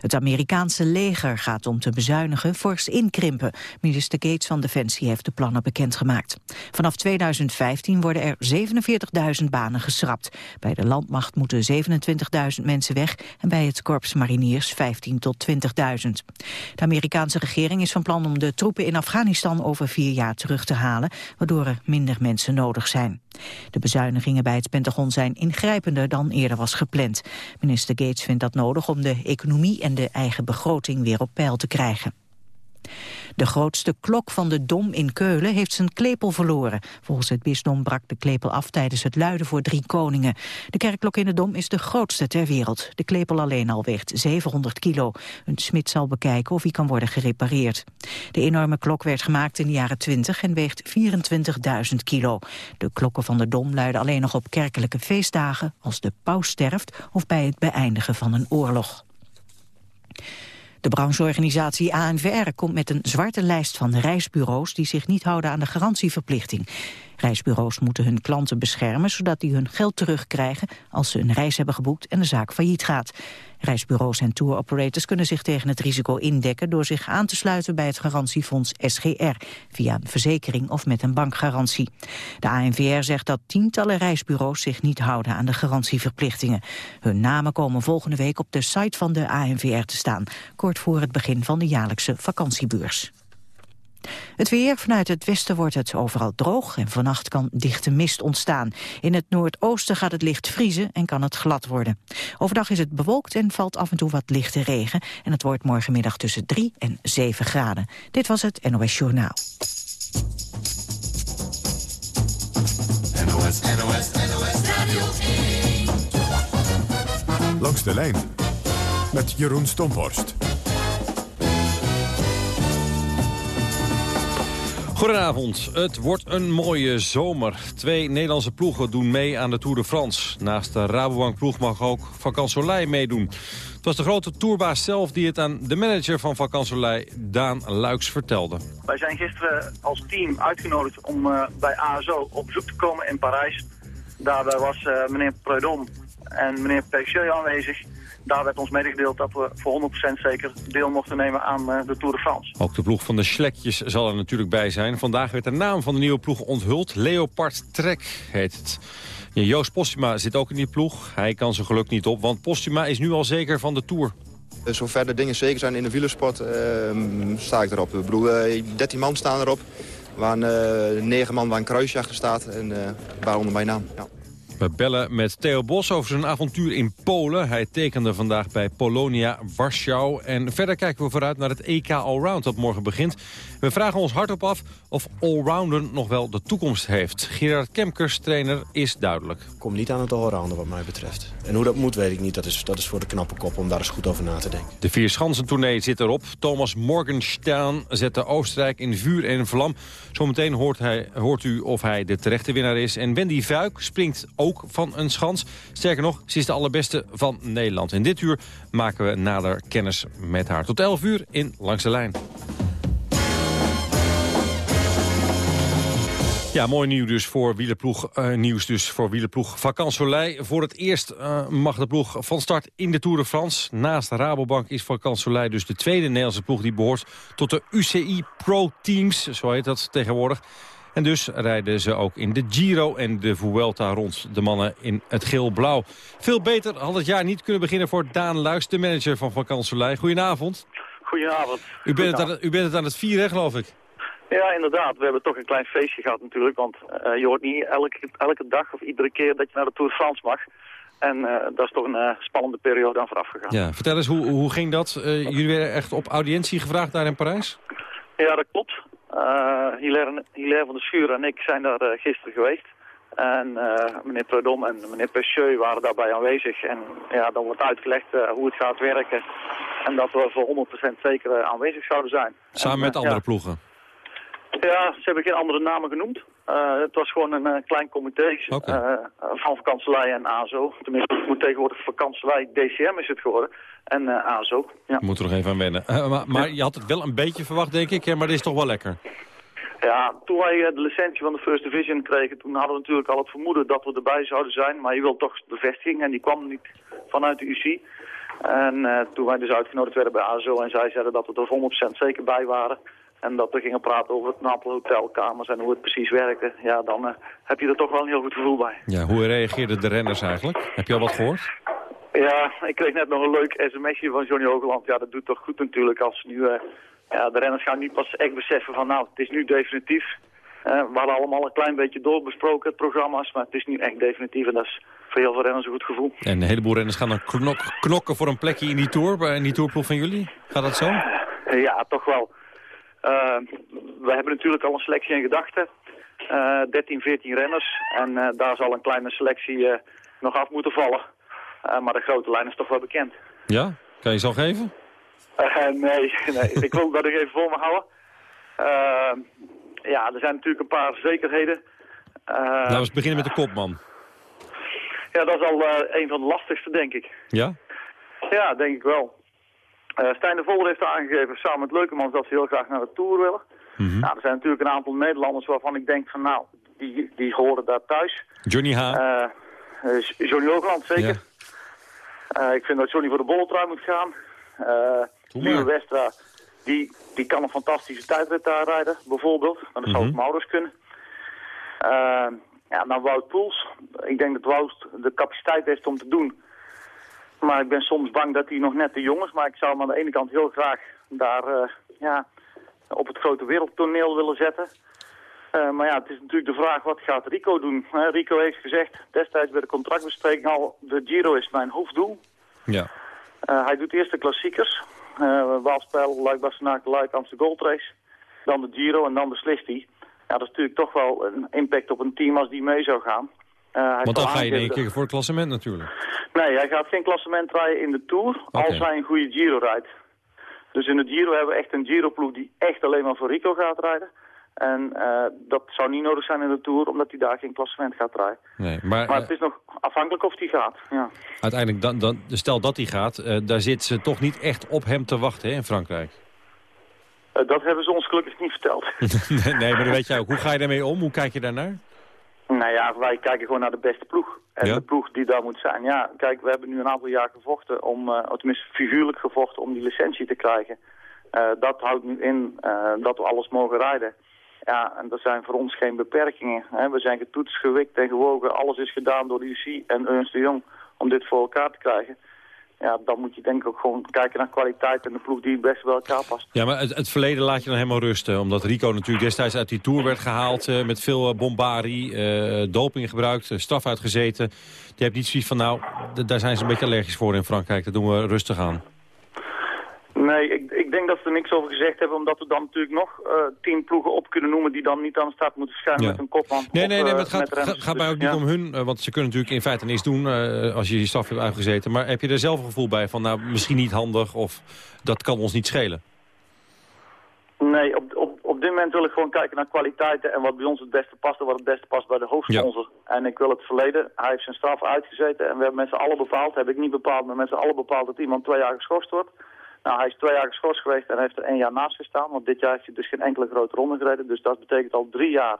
Het Amerikaanse leger gaat om te bezuinigen fors inkrimpen. Minister Gates van Defensie heeft de plannen bekendgemaakt. Vanaf 2015 worden er 47.000 banen geschrapt. Bij de landmacht moeten 27.000 mensen weg... en bij het korps mariniers 15 tot 20.000. De Amerikaanse regering is van plan om de troepen in Afghanistan... over vier jaar terug te halen, waardoor er minder mensen nodig zijn. De bezuinigingen bij het Pentagon zijn ingrijpender dan eerder was gepland. Minister Gates vindt dat nodig om de economie en de eigen begroting weer op peil te krijgen. De grootste klok van de Dom in Keulen heeft zijn klepel verloren. Volgens het bisdom brak de klepel af tijdens het luiden voor drie koningen. De kerkklok in de Dom is de grootste ter wereld. De klepel alleen al weegt 700 kilo. Een smid zal bekijken of hij kan worden gerepareerd. De enorme klok werd gemaakt in de jaren 20 en weegt 24.000 kilo. De klokken van de Dom luiden alleen nog op kerkelijke feestdagen... als de paus sterft of bij het beëindigen van een oorlog. De brancheorganisatie ANVR komt met een zwarte lijst van reisbureaus die zich niet houden aan de garantieverplichting. Reisbureaus moeten hun klanten beschermen zodat die hun geld terugkrijgen als ze een reis hebben geboekt en de zaak failliet gaat. Reisbureaus en touroperators kunnen zich tegen het risico indekken door zich aan te sluiten bij het garantiefonds SGR via een verzekering of met een bankgarantie. De ANVR zegt dat tientallen reisbureaus zich niet houden aan de garantieverplichtingen. Hun namen komen volgende week op de site van de ANVR te staan, kort voor het begin van de jaarlijkse vakantiebeurs. Het weer, vanuit het westen wordt het overal droog en vannacht kan dichte mist ontstaan. In het noordoosten gaat het licht vriezen en kan het glad worden. Overdag is het bewolkt en valt af en toe wat lichte regen. En het wordt morgenmiddag tussen 3 en 7 graden. Dit was het NOS Journaal. NOS, NOS, NOS Radio 1. Langs de lijn met Jeroen Stomborst. Goedenavond. Het wordt een mooie zomer. Twee Nederlandse ploegen doen mee aan de Tour de France. Naast de Rabobank-ploeg mag ook Van Soleil meedoen. Het was de grote tourbaas zelf die het aan de manager van Van Soleil, Daan Luiks, vertelde. Wij zijn gisteren als team uitgenodigd om uh, bij ASO op bezoek te komen in Parijs. Daarbij was uh, meneer Preudon en meneer Peixeux aanwezig daar werd ons medegedeeld dat we voor 100% zeker deel mochten nemen aan uh, de Tour de France. Ook de ploeg van de Schlekjes zal er natuurlijk bij zijn. Vandaag werd de naam van de nieuwe ploeg onthuld. Leopard Trek heet het. Ja, Joost Postuma zit ook in die ploeg. Hij kan zijn geluk niet op, want Postuma is nu al zeker van de Tour. Eh, zover de dingen zeker zijn in de wielersport, uh, sta ik erop. Ik bedoel, 13 man staan erop. Waar uh, 9 man waar een kruisje achter staat en waaronder mijn naam. Ja. We bellen met Theo Bos over zijn avontuur in Polen. Hij tekende vandaag bij Polonia Warschau. En verder kijken we vooruit naar het EK Allround dat morgen begint. We vragen ons hardop af of allrounden nog wel de toekomst heeft. Gerard Kemkers, trainer, is duidelijk. Kom niet aan het allrounden wat mij betreft. En hoe dat moet weet ik niet. Dat is, dat is voor de knappe kop om daar eens goed over na te denken. De vier Schansen-tournee zit erop. Thomas Morgenstern zette Oostenrijk in vuur en vlam. Zometeen hoort, hij, hoort u of hij de terechte winnaar is. En Wendy Vuik springt ook van een schans. Sterker nog, ze is de allerbeste van Nederland. In dit uur maken we nader kennis met haar. Tot 11 uur in Langs de Lijn. Ja, mooi nieuws dus voor wielerploeg, uh, nieuws dus voor wielerploeg Vacan Soleil. Voor het eerst uh, mag de ploeg van start in de Tour de France. Naast Rabobank is Vacan Soleil dus de tweede Nederlandse ploeg... die behoort tot de UCI Pro Teams, zo heet dat tegenwoordig. En dus rijden ze ook in de Giro en de Vuelta rond de mannen in het geel-blauw. Veel beter had het jaar niet kunnen beginnen voor Daan Luijs, de manager van Vacan Soleil. Goedenavond. Goedenavond. U bent, het aan, u bent het aan het vieren, geloof ik? Ja, inderdaad. We hebben toch een klein feestje gehad natuurlijk. Want uh, je hoort niet elke, elke dag of iedere keer dat je naar de Tour de France mag. En uh, dat is toch een uh, spannende periode aan vooraf gegaan. Ja, vertel eens, hoe, hoe ging dat? jullie werden echt op audiëntie gevraagd daar in Parijs? Ja, dat klopt. Hilaire, Hilaire van der Schuur en ik zijn daar gisteren geweest. En meneer Predom en meneer Pecheux waren daarbij aanwezig. En ja, dan wordt uitgelegd hoe het gaat werken. En dat we voor 100% zeker aanwezig zouden zijn. Samen en, met andere ja, ploegen? Ja, ze hebben geen andere namen genoemd. Uh, het was gewoon een uh, klein comité okay. uh, van vakantielei en ASO. Tenminste, het moet tegenwoordig vakantielei DCM is het geworden. En ASO. Ja. Moet er nog even aan wennen. maar, maar je had het wel een beetje verwacht, denk ik. Hè? Maar dit is toch wel lekker? Ja, toen wij eh, de licentie van de First Division kregen, toen hadden we natuurlijk al het vermoeden dat we erbij zouden zijn. Maar je wilt toch bevestiging en die kwam niet vanuit de UC. En toen wij dus uitgenodigd werden bij ASO en zij zeiden dat we er 100% zeker bij waren. En dat we gingen praten over het Napel hotelkamers en hoe het precies werkte. Ja, dan uh, heb je er toch wel een heel goed gevoel bij. Ja, hoe reageerden de renners eigenlijk? Heb je al wat gehoord? Ja, ik kreeg net nog een leuk sms'je van Johnny Hogeland. Ja, dat doet toch goed natuurlijk als nu... Uh, ja, de renners gaan nu pas echt beseffen van nou, het is nu definitief. Uh, we hadden allemaal een klein beetje doorbesproken, het programma's, maar het is nu echt definitief en dat is voor heel veel renners een goed gevoel. En een heleboel renners gaan dan knok knokken voor een plekje in die Tour, in die Tourploeg van jullie? Gaat dat zo? Ja, toch wel. Uh, we hebben natuurlijk al een selectie in gedachten. Uh, 13, 14 renners. En uh, daar zal een kleine selectie nog af moeten vallen. maar de grote lijn is toch wel bekend. Ja? Kan je zo geven? nee, nee. ik wil dat ik even voor me houden. ja, er zijn natuurlijk een paar zekerheden. Laten we beginnen met de kopman. Ja, dat is al een van de lastigste, denk ik. Ja? Ja, denk ik wel. Uh, Stijn de Volder heeft aangegeven samen met Leukemans dat ze heel graag naar de Tour willen. Mm -hmm. nou, er zijn natuurlijk een aantal Nederlanders waarvan ik denk van nou, die, die horen daar thuis. Johnny H. Uh, Johnny Hoogland, zeker. Ja. ik vind dat Johnny voor de bolletrui moet gaan. Uh Westra, die, die kan een fantastische tijdrit daar rijden, bijvoorbeeld. Maar dat zou ook mm -hmm. Maurits kunnen. ja, dan Wout Poels. Ik denk dat Wout de capaciteit heeft om te doen maar ik ben soms bang dat hij nog net te jong is. Maar ik zou hem aan de ene kant heel graag daar uh, ja, op het grote wereldtoneel willen zetten. Uh, maar ja, het is natuurlijk de vraag, wat gaat Rico doen? Uh, Rico heeft gezegd, destijds bij de contractbespreking al, de Giro is mijn hoofddoel. Ja. hij doet eerst de klassiekers. Waalspel, Luik, Bastenaak, Luik, Amsterdam Gold Race. Dan de Giro en dan beslist hij. Ja, dat is natuurlijk toch wel een impact op een team als die mee zou gaan. Uh, Want dan ga je in één keer voor het klassement natuurlijk. Nee, hij gaat geen klassement rijden in de Tour okay. als hij een goede Giro rijdt. Dus in de Giro hebben we echt een Giro-ploeg die echt alleen maar voor Rico gaat rijden. En uh, dat zou niet nodig zijn in de Tour, omdat hij daar geen klassement gaat rijden. Nee, maar, maar het is nog afhankelijk of hij gaat, ja. Uiteindelijk, dan, dan, stel dat hij gaat, uh, daar zit ze toch niet echt op hem te wachten hè, in Frankrijk? dat hebben ze ons gelukkig niet verteld. nee, maar dan weet jij ook. Hoe ga je daarmee om? Hoe kijk je daarnaar? Nou ja, wij kijken gewoon naar de beste ploeg. En ja? de ploeg die daar moet zijn. Ja, kijk, we hebben nu een aantal jaar gevochten om, uh, tenminste figuurlijk gevochten om die licentie te krijgen. Uh, dat houdt nu in uh, dat we alles mogen rijden. Ja, en er zijn voor ons geen beperkingen. Hè. We zijn getoetst, gewikt en gewogen. Alles is gedaan door de UC en Ernst de Jong om dit voor elkaar te krijgen ja, dan moet je denk ik ook gewoon kijken naar kwaliteit en de ploeg die best wel elkaar past. Ja, maar het, het, verleden laat je dan helemaal rusten. Omdat Rico natuurlijk destijds uit die Tour werd gehaald uh, met veel uh, bombarie, uh, doping gebruikt, straf uitgezeten. Je hebt niet zoiets van, nou, daar zijn ze een beetje allergisch voor in Frankrijk. Dat doen we rustig aan. Nee, ik, ik denk dat ze er niks over gezegd hebben, omdat we dan natuurlijk nog uh, tien ploegen op kunnen noemen die dan niet aan de start moeten verschijnen ja. met een kopman. Nee, nee, nee, maar het uh, gaat, gaat, gaat mij ook niet ja. om hun, uh, want ze kunnen natuurlijk in feite niks doen als je je staf hebt uitgezeten. Maar heb je er zelf een gevoel bij van, nou, misschien niet handig of dat kan ons niet schelen? Nee, op, op, op dit moment wil ik gewoon kijken naar kwaliteiten en wat bij ons het beste past en wat het beste past bij de hoofdsponsor. Ja. En ik wil het verleden, hij heeft zijn straf uitgezeten en we hebben met z'n allen bepaald, heb ik niet bepaald, maar met z'n allen bepaald dat iemand twee jaar geschorst wordt. Nou, hij is twee jaar geschorst geweest en heeft er één jaar naast gestaan. Want dit jaar heeft hij dus geen enkele grote ronde gereden. Dus dat betekent al drie jaar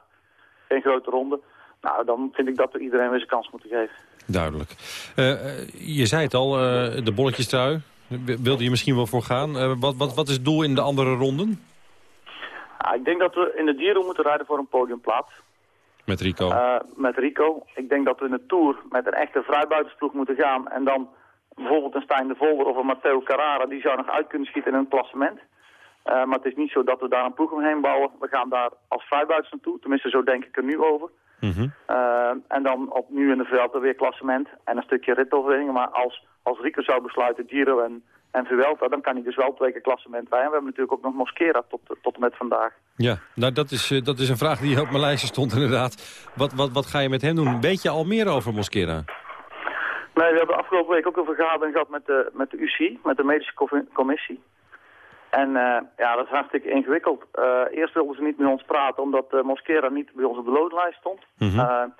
geen grote ronde. Nou, dan vind ik dat we iedereen weer zijn kans moeten geven. Duidelijk. Uh, je zei het al, uh, de bolletjestrui. Wilde je misschien wel voor gaan. Uh, wat, wat, wat is het doel in de andere ronden? Ja, ik denk dat we in de Giro moeten rijden voor een podiumplaats. Met Rico? met Rico. Ik denk dat we in de Tour met een echte vrijbuitensploeg moeten gaan. En dan bijvoorbeeld een Stijn de Volder of een Matteo Carrara, die zou nog uit kunnen schieten in een klassement. Uh, maar het is niet zo dat we daar een ploeg omheen bouwen. We gaan daar als vrijbuiters naartoe. Tenminste, zo denk ik er nu over. Mm -hmm. uh, en dan opnieuw in de veld weer klassement en een stukje ritoverwinning. Maar als, als Rico zou besluiten Giro en, en Vuelta, dan kan hij dus wel twee keer klassement rijden. We hebben natuurlijk ook nog Mosquera tot, tot en met vandaag. Ja, nou dat is, uh, dat is een vraag die op mijn lijstje stond inderdaad. Wat, wat, wat ga je met hem doen? Weet je al meer over Mosquera? Nee, we hebben afgelopen week ook een vergadering gehad met de, met de UC, met de medische commissie. En uh, ja, dat is hartstikke ingewikkeld. Uh, eerst wilden ze niet met ons praten, omdat uh, Mosquera niet bij ons op de stond. Mm -hmm.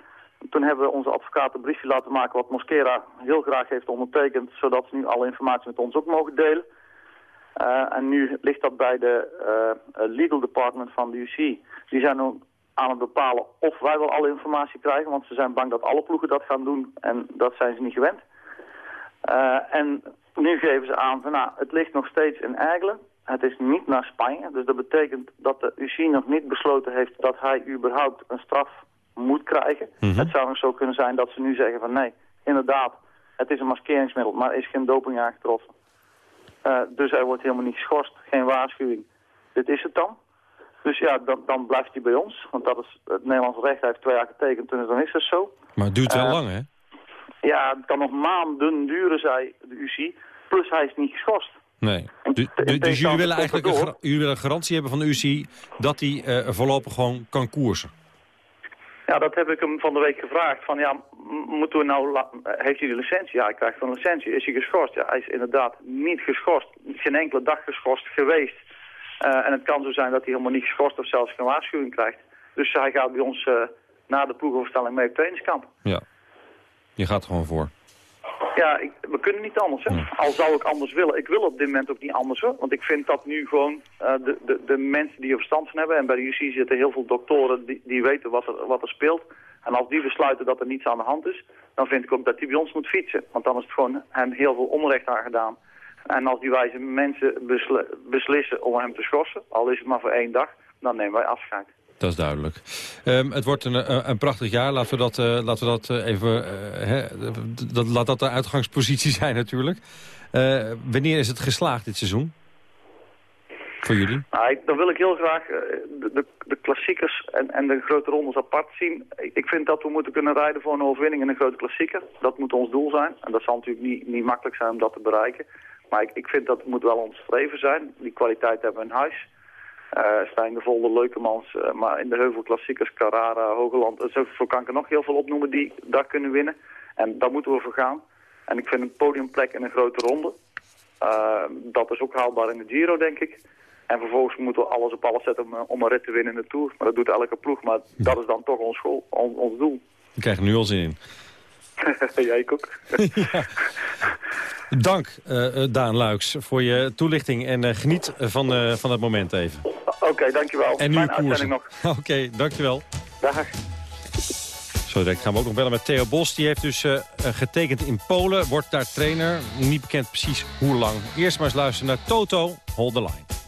toen hebben we onze advocaat een briefje laten maken wat Mosquera heel graag heeft ondertekend, zodat ze nu alle informatie met ons ook mogen delen. en nu ligt dat bij de legal department van de UC. Die zijn aan het bepalen of wij wel alle informatie krijgen, want ze zijn bang dat alle ploegen dat gaan doen en dat zijn ze niet gewend. Uh, en nu geven ze aan van nou, het ligt nog steeds in Eigelen. Het is niet naar Spanje, dus dat betekent dat de UC nog niet besloten heeft dat hij überhaupt een straf moet krijgen. Mhm. Het zou nog zo kunnen zijn dat ze nu zeggen van nee, inderdaad, het is een maskeringsmiddel, maar er is geen doping aangetroffen. Uh, dus hij wordt helemaal niet geschorst, geen waarschuwing. Dit is het dan. Dus ja, dan, dan blijft hij bij ons. Want dat is het Nederlands recht. Hij heeft twee jaar getekend, dus dan is dat zo. Maar het duurt wel uh, lang, hè? Ja, het kan nog maanden duren, zei de UC. Plus hij is niet geschorst. Nee. Dus, dus jullie willen eigenlijk een, jullie willen een garantie hebben van de UC dat hij uh, voorlopig gewoon kan koersen? Ja, dat heb ik hem van de week gevraagd. Van ja, moeten we nou, heeft hij de licentie? Ja, hij krijgt een licentie. Is hij geschorst? Ja, hij is inderdaad niet geschorst. Geen enkele dag geschorst geweest. Uh, en het kan zo zijn dat hij helemaal niet geschorst of zelfs geen waarschuwing krijgt. Dus hij gaat bij ons uh, na de ploegoverstelling mee op trainingskamp. Ja, je gaat gewoon voor. Ja, ik, we kunnen niet anders. Hè? Al zou ik anders willen. Ik wil op dit moment ook niet anders. Hoor. Want ik vind dat nu gewoon uh, de, de, de mensen die er verstand van hebben... en bij de UC zitten heel veel doktoren die, die weten wat er, wat er speelt... en als die besluiten dat er niets aan de hand is... dan vind ik ook dat hij bij ons moet fietsen. Want dan is het gewoon hem heel veel onrecht aangedaan. En als die wijze mensen besli beslissen om hem te schorsen... al is het maar voor één dag, dan nemen wij afscheid. Dat is duidelijk. Um, het wordt een, een, prachtig jaar. Laten we dat, uh, laten we dat uh, even... Uh, hè, dat, laat dat de uitgangspositie zijn natuurlijk. wanneer is het geslaagd dit seizoen? Voor jullie? Nou, dan wil ik heel graag de, de, de, klassiekers en, en de grote rondes apart zien. Ik vind dat we moeten kunnen rijden voor een overwinning in een grote klassieker. Dat moet ons doel zijn. En dat zal natuurlijk niet, niet makkelijk zijn om dat te bereiken. Maar ik, ik vind dat moet wel ons streven zijn. Die kwaliteit hebben we in huis. Uh, Stijn de Volde, Leukemans, uh, maar in de heuvelklassiekers, Carrara, Hogeland, zo, zo kan ik er nog heel veel opnoemen die daar kunnen winnen. En daar moeten we voor gaan. En ik vind een podiumplek in een grote ronde, dat is ook haalbaar in de Giro, denk ik. En vervolgens moeten we alles op alles zetten om, om een rit te winnen in de Tour. Maar dat doet elke ploeg, maar dat is dan toch ons, on, ons doel. Ik krijg er nu al zin in. ja, ik ook. ja. Dank, uh, Daan Luiks, voor je toelichting. En uh, geniet van, uh, van het moment even. Oké, okay, dankjewel. En nu koersen. nog. Oké, okay, dankjewel. Dag. Zo direct gaan we ook nog bellen met Theo Bos. Die heeft dus getekend in Polen, wordt daar trainer. Niet bekend precies hoe lang. Eerst maar eens luisteren naar Toto, Hold the Line.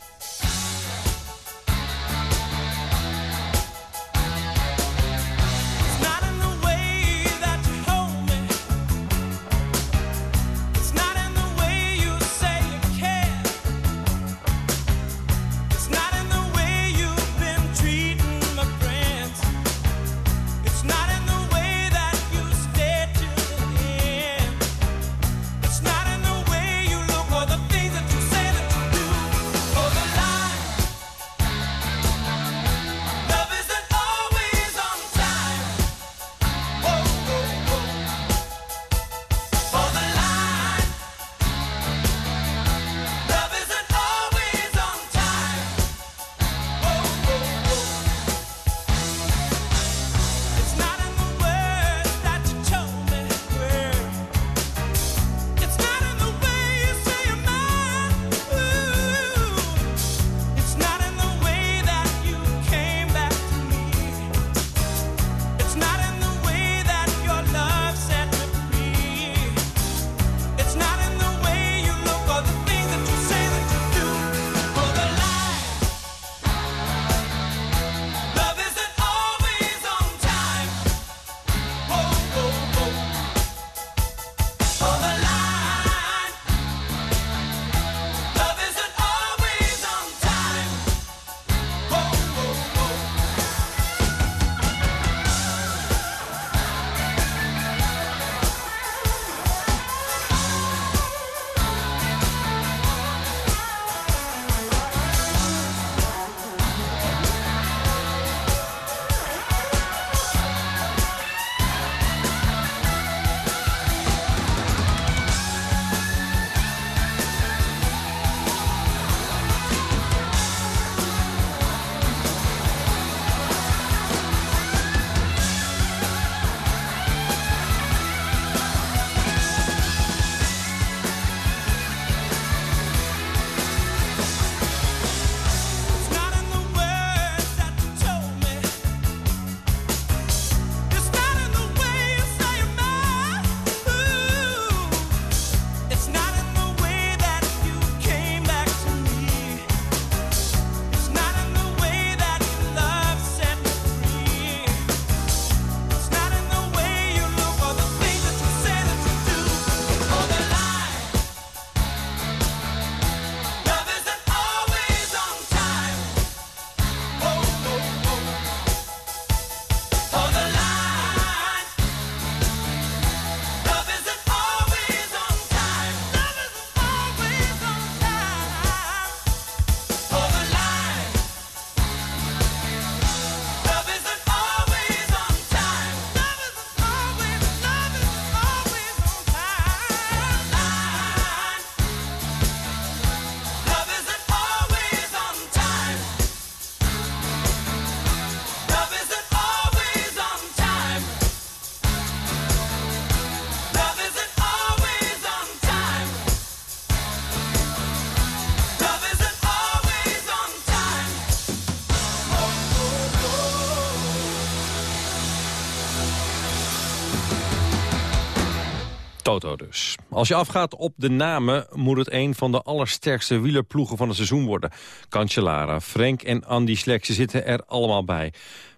Als je afgaat op de namen moet het een van de allersterkste wielerploegen van het seizoen worden. Cancellara, Frank en Andy Schleck zitten er allemaal bij.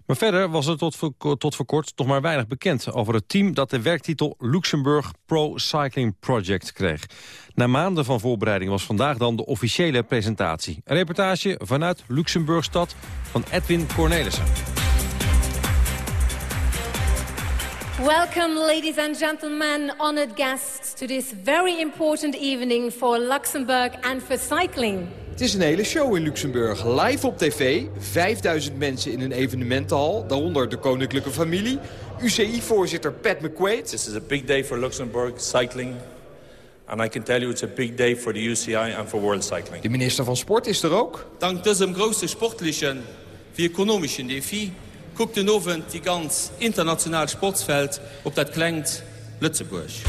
Maar verder was er tot voor, tot voor kort nog maar weinig bekend over het team dat de werktitel Luxemburg Pro Cycling Project kreeg. Na maanden van voorbereiding was vandaag dan de officiële presentatie. Een reportage vanuit Luxemburgstad van Edwin Cornelissen. Welcome, ladies and gentlemen, honored guests, to this very important evening for Luxembourg and for cycling. Het is een hele show in Luxemburg. Live op tv, 5000 mensen in een evenementenhal, daaronder de koninklijke familie. UCI-voorzitter Pat McQuaid. This is a big day for Luxembourg cycling. And I can tell you it's a big day for the UCI and for world cycling. De minister van Sport is er ook. Dank diesem großen sportlichen wie ökonomischen Defi guckt den Oven die ganz internationaal sportsveld op dat klinkt Lützeburg.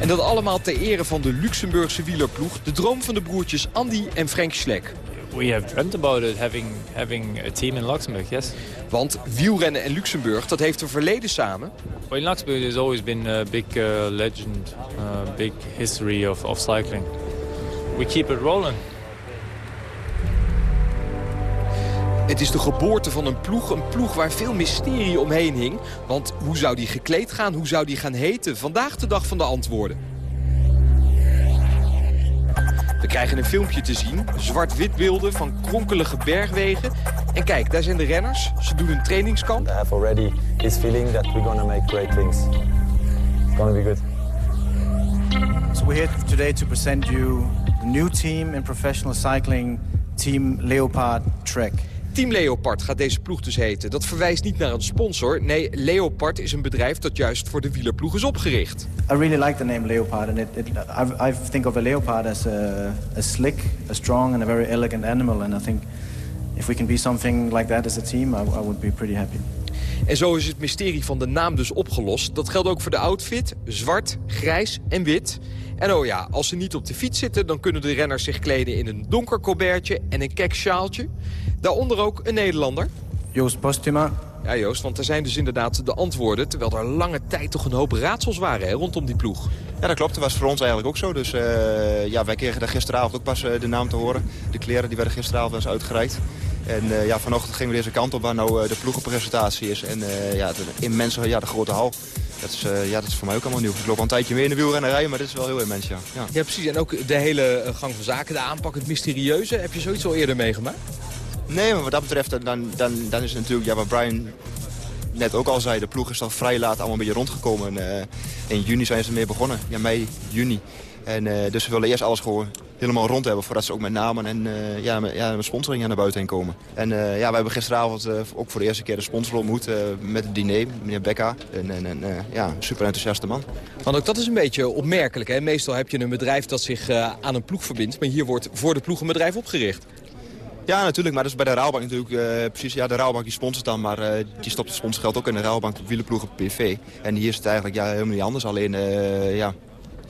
En dat allemaal ter ere van de Luxemburgse wielerploeg. De droom van de broertjes Andy en Frank Schleck. We have dreamt about it, having, having a team in Luxembourg, yes. Want wielrennen en Luxemburg, dat heeft een verleden samen. Well, in Luxembourg there's always been a big uh, legend, uh, big history of, of cycling. We keep it rolling. Het is de geboorte van een ploeg, een ploeg waar veel mysterie omheen hing. Want hoe zou die gekleed gaan, hoe zou die gaan heten? Vandaag de dag van de antwoorden. We krijgen een filmpje te zien, zwart-wit beelden van kronkelige bergwegen. En kijk, daar zijn de renners, ze doen een trainingskamp. I have already this feeling that we're gonna make great things. It's gonna be good. So we're here today to present you the new team in professional cycling, Team Leopard Trek. Team Leopard gaat deze ploeg dus heten. Dat verwijst niet naar een sponsor. Nee, Leopard is een bedrijf dat juist voor de wielerploeg is opgericht. I really like the name Leopard, and it, it, I, I think of a leopard as a, a slick, a strong, and a very elegant animal. And I think if we can be something like that as a team, I, I would be pretty happy. En zo is het mysterie van de naam dus opgelost. Dat geldt ook voor de outfit. Zwart, grijs en wit. En oh ja, als ze niet op de fiets zitten... dan kunnen de renners zich kleden in een donker colbertje en een kek sjaaltje. Daaronder ook een Nederlander. Joost Postuma. Ja, Joost, want er zijn dus inderdaad de antwoorden... terwijl er lange tijd toch een hoop raadsels waren hè, rondom die ploeg. Ja, dat klopt. Dat was voor ons eigenlijk ook zo. Dus uh, ja, wij kregen daar gisteravond ook pas uh, de naam te horen. De kleren die werden gisteravond eens uitgereikt. En uh, ja, vanochtend gingen we deze kant op waar nou de ploegenpresentatie is. En ja, de immense, ja, de grote hal. Dat is, uh, ja, dat is voor mij ook allemaal nieuw. Ik loop al een tijdje meer in de wielrennerij, maar dit is wel heel immens, ja. ja. Ja, precies. En ook de hele gang van zaken, de aanpak, het mysterieuze. Heb je zoiets al eerder meegemaakt? Nee, maar wat dat betreft, dan, dan, dan is het natuurlijk, ja, wat Brian net ook al zei, de ploeg is al vrij laat allemaal een beetje rondgekomen. Uh, in juni zijn ze ermee begonnen. Ja, mei, juni. En, uh, dus we willen eerst alles gewoon helemaal rond hebben... voordat ze ook met namen en uh, ja, ja, sponsoring naar buiten heen komen. En ja, we hebben gisteravond ook voor de eerste keer de sponsor ontmoet met het diner, meneer Becca. En, en, ja, super enthousiaste man. Want ook dat is een beetje opmerkelijk. Hè? Meestal heb je een bedrijf dat zich aan een ploeg verbindt... maar hier wordt voor de ploeg een bedrijf opgericht. Ja, natuurlijk. Maar dat is bij de Raalbank natuurlijk uh, precies. Ja, de Raalbank die sponsort dan, maar uh, die stopt het sponsorgeld ook in de wielenploeg op PV. En hier is het eigenlijk ja, helemaal niet anders. Alleen, uh, ja,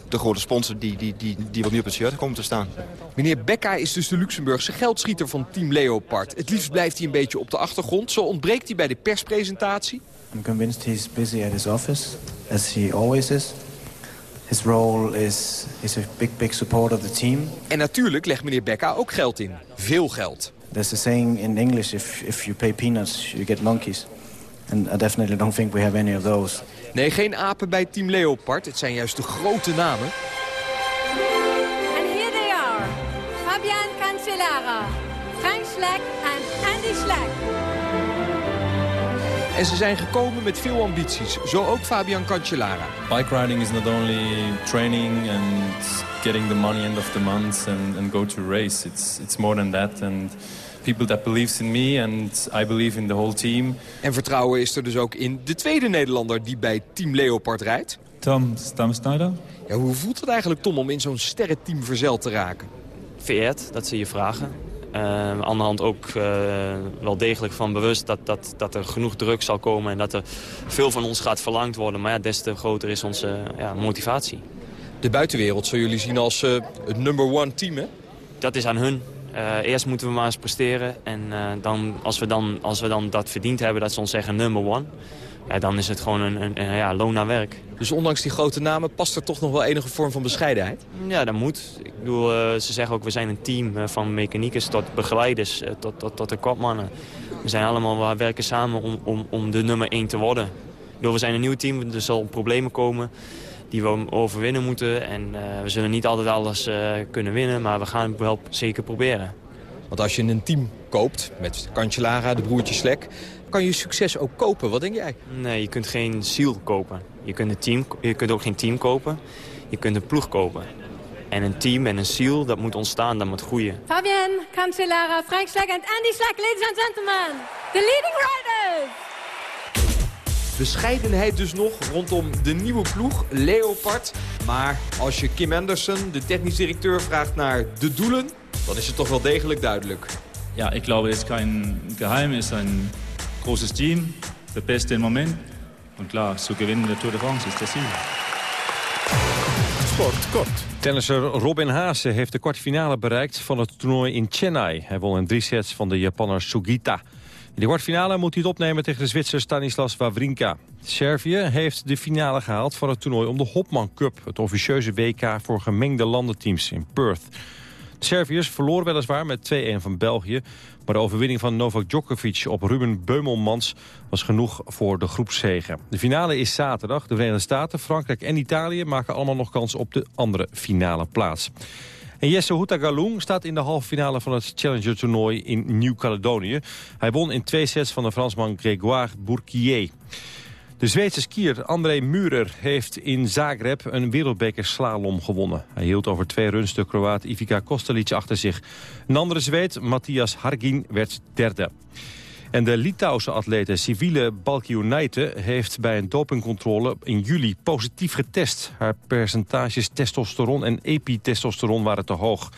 de grote sponsor die, die, die, die wat nu op het shirt komt te staan. Meneer Becca is dus de Luxemburgse geldschieter van Team Leopard. Het liefst blijft hij een beetje op de achtergrond. Zo ontbreekt hij bij de perspresentatie. I'm convinced he's busy at his office, as he always is. His role is, is a big, big support of the team. En natuurlijk legt meneer Becca ook geld in. Veel geld. There's a saying in English, if, if you pay peanuts, you get monkeys. And I definitely don't think we have any of those. Nee, geen apen bij Team Leopard. Het zijn juist de grote namen. And here they are. Fabian Cancellara, Frank Schleck en Andy Schleck. En ze zijn gekomen met veel ambities. Zo ook Fabian Cancellara. Bike riding is not only training and getting the money end of the month and, and go to race. It's, it's more than that. And people that believes in me and I believe in the whole team. En vertrouwen is er dus ook in de tweede Nederlander die bij Team Leopard rijdt. Tom Stamsnijder. Ja, hoe voelt het eigenlijk, Tom, om in zo'n sterrenteam verzeld te raken? Vereerd dat ze je vragen. Uh, aan de hand ook uh, wel degelijk van bewust dat, dat, dat er genoeg druk zal komen... en dat er veel van ons gaat verlangd worden. Maar ja, des te groter is onze ja, motivatie. De buitenwereld zullen jullie zien als uh, het number one team, hè? Dat is aan hun. Uh, eerst moeten we maar eens presteren. En uh, dan, als, we dan, als we dan dat verdiend hebben, dat ze ons zeggen number one. Ja, dan is het gewoon een, een, een ja, loon naar werk. Dus ondanks die grote namen past er toch nog wel enige vorm van bescheidenheid? Ja, dat moet. Ik bedoel, uh, ze zeggen ook, we zijn een team uh, van mechaniekers tot begeleiders, uh, tot, tot, tot de kopmannen. We zijn allemaal, we werken samen om, om, om de nummer 1 te worden. Ik bedoel, we zijn een nieuw team, er zal problemen komen die we overwinnen moeten. En we zullen niet altijd alles kunnen winnen, maar we gaan het wel zeker proberen. Want als je een team koopt met Cancellara, de broertjes Slek... kan je succes ook kopen. Wat denk jij? Nee, je kunt geen ziel kopen. Je kunt, een team, je kunt ook geen team kopen. Je kunt een ploeg kopen. En een team en een ziel, dat moet ontstaan, dat moet groeien. Fabian Cancellara, Frank Slek en Andy Slek, ladies and gentlemen. The leading riders. Bescheidenheid dus nog rondom de nieuwe ploeg, Leopard. Maar als je Kim Anderson, de technisch directeur, vraagt naar de doelen... dan is het toch wel degelijk duidelijk. Ja, ik glaube, het is geen geheim. Het is een großes Team, de beste im Moment. En klaar, zu gewinnen de Tour de France is das Ziel. Sport kort. Tennisser Robin Haase heeft de kwartfinale bereikt van het toernooi in Chennai. Hij won in drie sets van de Japanner Sugita. In de kwartfinale moet hij het opnemen tegen de Zwitser Stanislas Wawrinka. Servië heeft de finale gehaald van het toernooi om de Hopman Cup... het officieuze WK voor gemengde landenteams in Perth. De Serviërs verloor weliswaar met 2-1 van België... maar de overwinning van Novak Djokovic op Ruben Beumelmans... was genoeg voor de groepszegen. De finale is zaterdag. De Verenigde Staten, Frankrijk en Italië... maken allemaal nog kans op de andere finale plaats. En Jesse Houtagaloon staat in de halve finale van het Challenger-toernooi in Nieuw-Caledonië. Hij won in twee sets van de Fransman Grégoire Bourquier. De Zweedse skier André Murer heeft in Zagreb een wereldbeker slalom gewonnen. Hij hield over twee runs de Kroaat Ivica Kostelic achter zich. Een andere Zweed, Matthias Hargin, werd derde. En de Litouwse atlete Civile Balkionaite heeft bij een dopingcontrole in juli positief getest. Haar percentages testosteron en epitestosteron waren te hoog.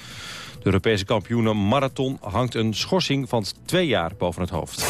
De Europese kampioene marathon hangt een schorsing van twee jaar boven het hoofd.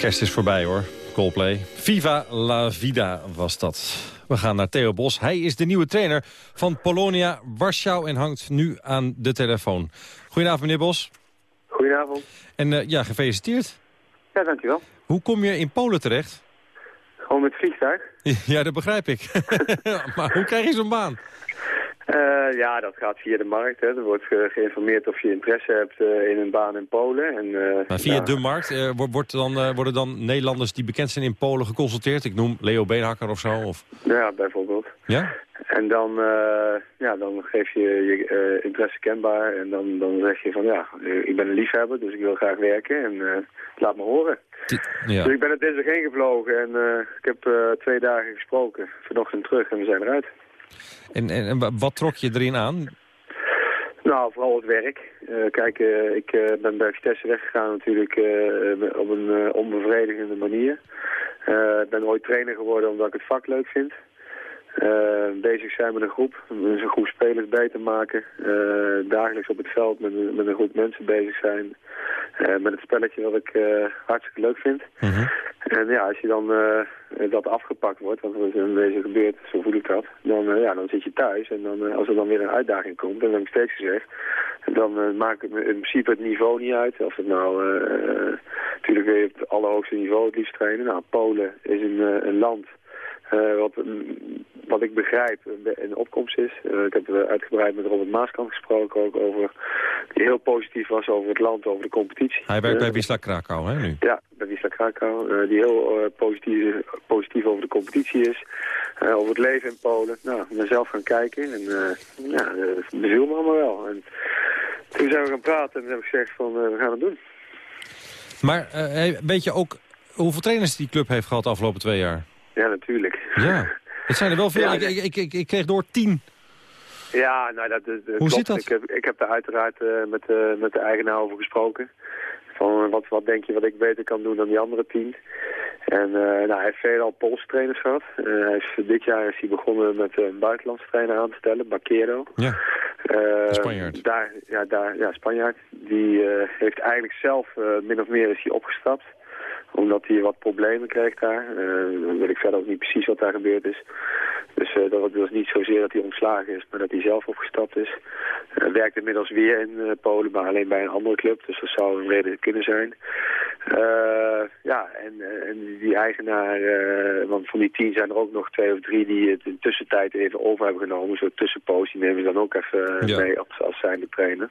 Kerst is voorbij hoor, Coldplay. Viva la vida was dat. We gaan naar Theo Bos. Hij is de nieuwe trainer van Polonia Warschau en hangt nu aan de telefoon. Goedenavond meneer Bos. Goedenavond. En uh, ja, gefeliciteerd. Ja, dankjewel. Hoe kom je in Polen terecht? Gewoon met vliegtuig. Ja, dat begrijp ik. maar hoe krijg je zo'n baan? Uh, ja, dat gaat via de markt. Hè. Er wordt ge geïnformeerd of je interesse hebt uh, in een baan in Polen. En, uh, maar via ja. de markt wordt dan, worden dan Nederlanders die bekend zijn in Polen geconsulteerd? Ik noem Leo Beenhakker of zo? Of... Ja, bijvoorbeeld. Ja? En dan, ja, dan geef je je interesse kenbaar. En dan, dan zeg je van ja, ik ben een liefhebber, dus ik wil graag werken. En laat me horen. Ja. Dus ik ben er dinsdag heen gevlogen en ik heb twee dagen gesproken. Vanochtend terug en we zijn eruit. En, wat trok je erin aan? Nou, vooral het werk. Uh, kijk, uh, ik uh, ben bij Vitesse weggegaan natuurlijk op een onbevredigende manier. Ik ben ooit trainer geworden omdat ik het vak leuk vind. Bezig zijn met een groep, dus een groep spelers beter maken. dagelijks op het veld met, met een groep mensen bezig zijn. met het spelletje wat ik hartstikke leuk vind. -hmm. En ja, als je dan uh, dat afgepakt wordt, want dat is in deze gebeurd, zo voel ik dat, dan, uh, ja, dan zit je thuis. En dan, uh, als er dan weer een uitdaging komt, en dat heb ik steeds gezegd, dan maakt het in principe het niveau niet uit. Of het nou, natuurlijk wil je op het allerhoogste niveau het liefst trainen. Nou, Polen is een, een land uh, wat, wat ik begrijp een opkomst is. Uh, ik heb uitgebreid met Robert Maaskant gesproken ook over, die heel positief was over het land, over de competitie. Hij werkt bij Wisla Krakau, hè, nu? Ja, bij Wisla Krakau, die heel positief, positief over de competitie is, over het leven in Polen. Nou, ik ben zelf gaan kijken en ja, dat beviel me allemaal wel. En toen zijn we gaan praten en heb ik gezegd van, we gaan het doen. Maar weet je ook hoeveel trainers die club heeft gehad de afgelopen twee jaar? Ja, natuurlijk. Ja, het zijn er wel veel. Ja, ik, ik, ik, ik, kreeg door tien. Ja, nou dat, dat Hoe klopt. zit dat? Ik heb, ik heb daar uiteraard uh, met, uh, met de eigenaar over gesproken. Van wat, wat denk je wat ik beter kan doen dan die andere tien? En nou, hij heeft veelal Poolse trainers gehad. hij is, dit jaar is hij begonnen met een buitenlandse trainer aan te stellen, Bakero. Ja, Spanjaard. Daar, ja, daar, ja, Spanjaard. Die heeft eigenlijk zelf min of meer is hij opgestapt omdat hij wat problemen kreeg daar. Uh, dan weet ik verder ook niet precies wat daar gebeurd is. Dus uh, dat was niet zozeer dat hij ontslagen is, maar dat hij zelf opgestapt is. Hij werkt inmiddels weer in Polen, maar alleen bij een andere club. Dus dat zou een reden kunnen zijn. ja, en, en die eigenaar, want van die tien zijn er ook nog twee of drie die het in tussentijd even over hebben genomen. Zo'n tussenpoos, die nemen ze dan ook even Ja. mee als, als zijnde trainer.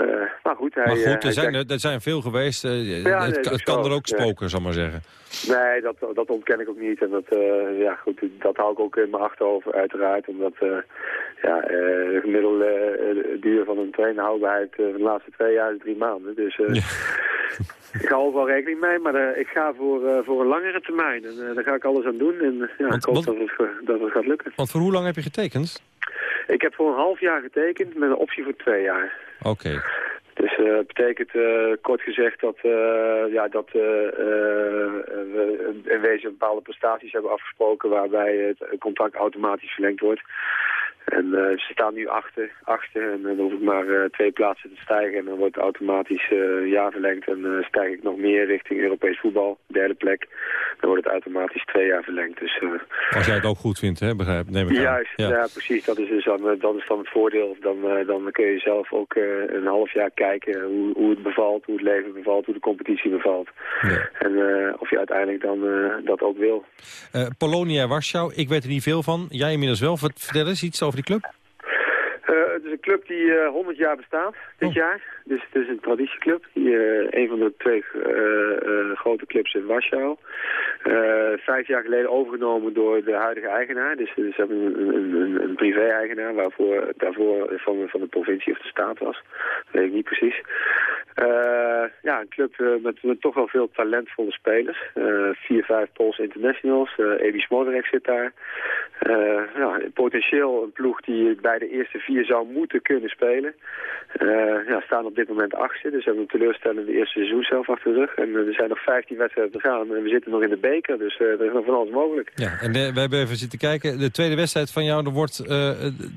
Uh, maar goed, hij, Maar goed, eh, er zijn, er, er zijn veel geweest. eh, Ja, het nee, kan zo. er ook Ja. spoken, zal ik maar zeggen. Nee, dat, dat ontken ik ook niet. En dat, eh, ja, goed, dat hou ik ook in mijn achterhoofd uiteraard. Omdat eh, ja, eh, de gemiddelde eh, duur van een trainhoudbaarheid eh, van de laatste twee jaar is drie maanden. Dus eh, ik hou overal rekening mee. Maar eh, ik ga voor, eh, voor een langere termijn. En eh, daar ga ik alles aan doen. En eh, ja, ik hoop dat het, dat het gaat lukken. Want voor hoe lang heb je getekend? Ik heb voor een half jaar getekend met een optie voor twee jaar. Oké. Dus eh betekent eh, kort gezegd dat, eh, ja, dat we in wezen bepaalde prestaties hebben afgesproken waarbij het contract automatisch verlengd wordt. En eh, ze staan nu achter, achter en dan hoef ik maar eh, twee plaatsen te stijgen en dan wordt het automatisch eh, een jaar verlengd. En eh, stijg ik nog meer richting Europees voetbal, derde plek, dan wordt het automatisch twee jaar verlengd. Dus, eh, Als jij het ook goed vindt, hè, begrijp neem ik aan. Juist, ja. precies. Dat is, dus dan, eh, dat is dan het voordeel. Dan, eh, dan kun je zelf ook eh, een half jaar kijken hoe, hoe het bevalt, hoe het leven bevalt, hoe de competitie bevalt. En eh, of je uiteindelijk dan eh, dat ook wil. Eh, Polonia Warschau, ik weet er niet veel van. Jij inmiddels wel. Vert- Vertel eens iets over club. Eh, het is een club die eh 100 jaar bestaat dit jaar. Dus het is een traditieclub. Eh, een van de twee eh, eh, grote clubs in Warschau. Vijf jaar geleden overgenomen door de huidige eigenaar. Dus, dus ze hebben een, een, privé-eigenaar waarvoor daarvoor van, van de provincie of de staat was. Dat weet ik niet precies. Ja, een club met, met toch wel veel talentvolle spelers. Vier, vijf Poolse internationals. Uh, Ebi zit daar. ja, potentieel een ploeg die bij de eerste vier zou moeten kunnen spelen. ja, staan op dit moment achtste. Dus we hebben een teleurstellende eerste seizoen zelf achter de rug. En er zijn nog 15 wedstrijden te gaan. En we zitten nog in de beker, dus er is nog van alles mogelijk. Ja, en we hebben even zitten kijken. De tweede wedstrijd van jou, wordt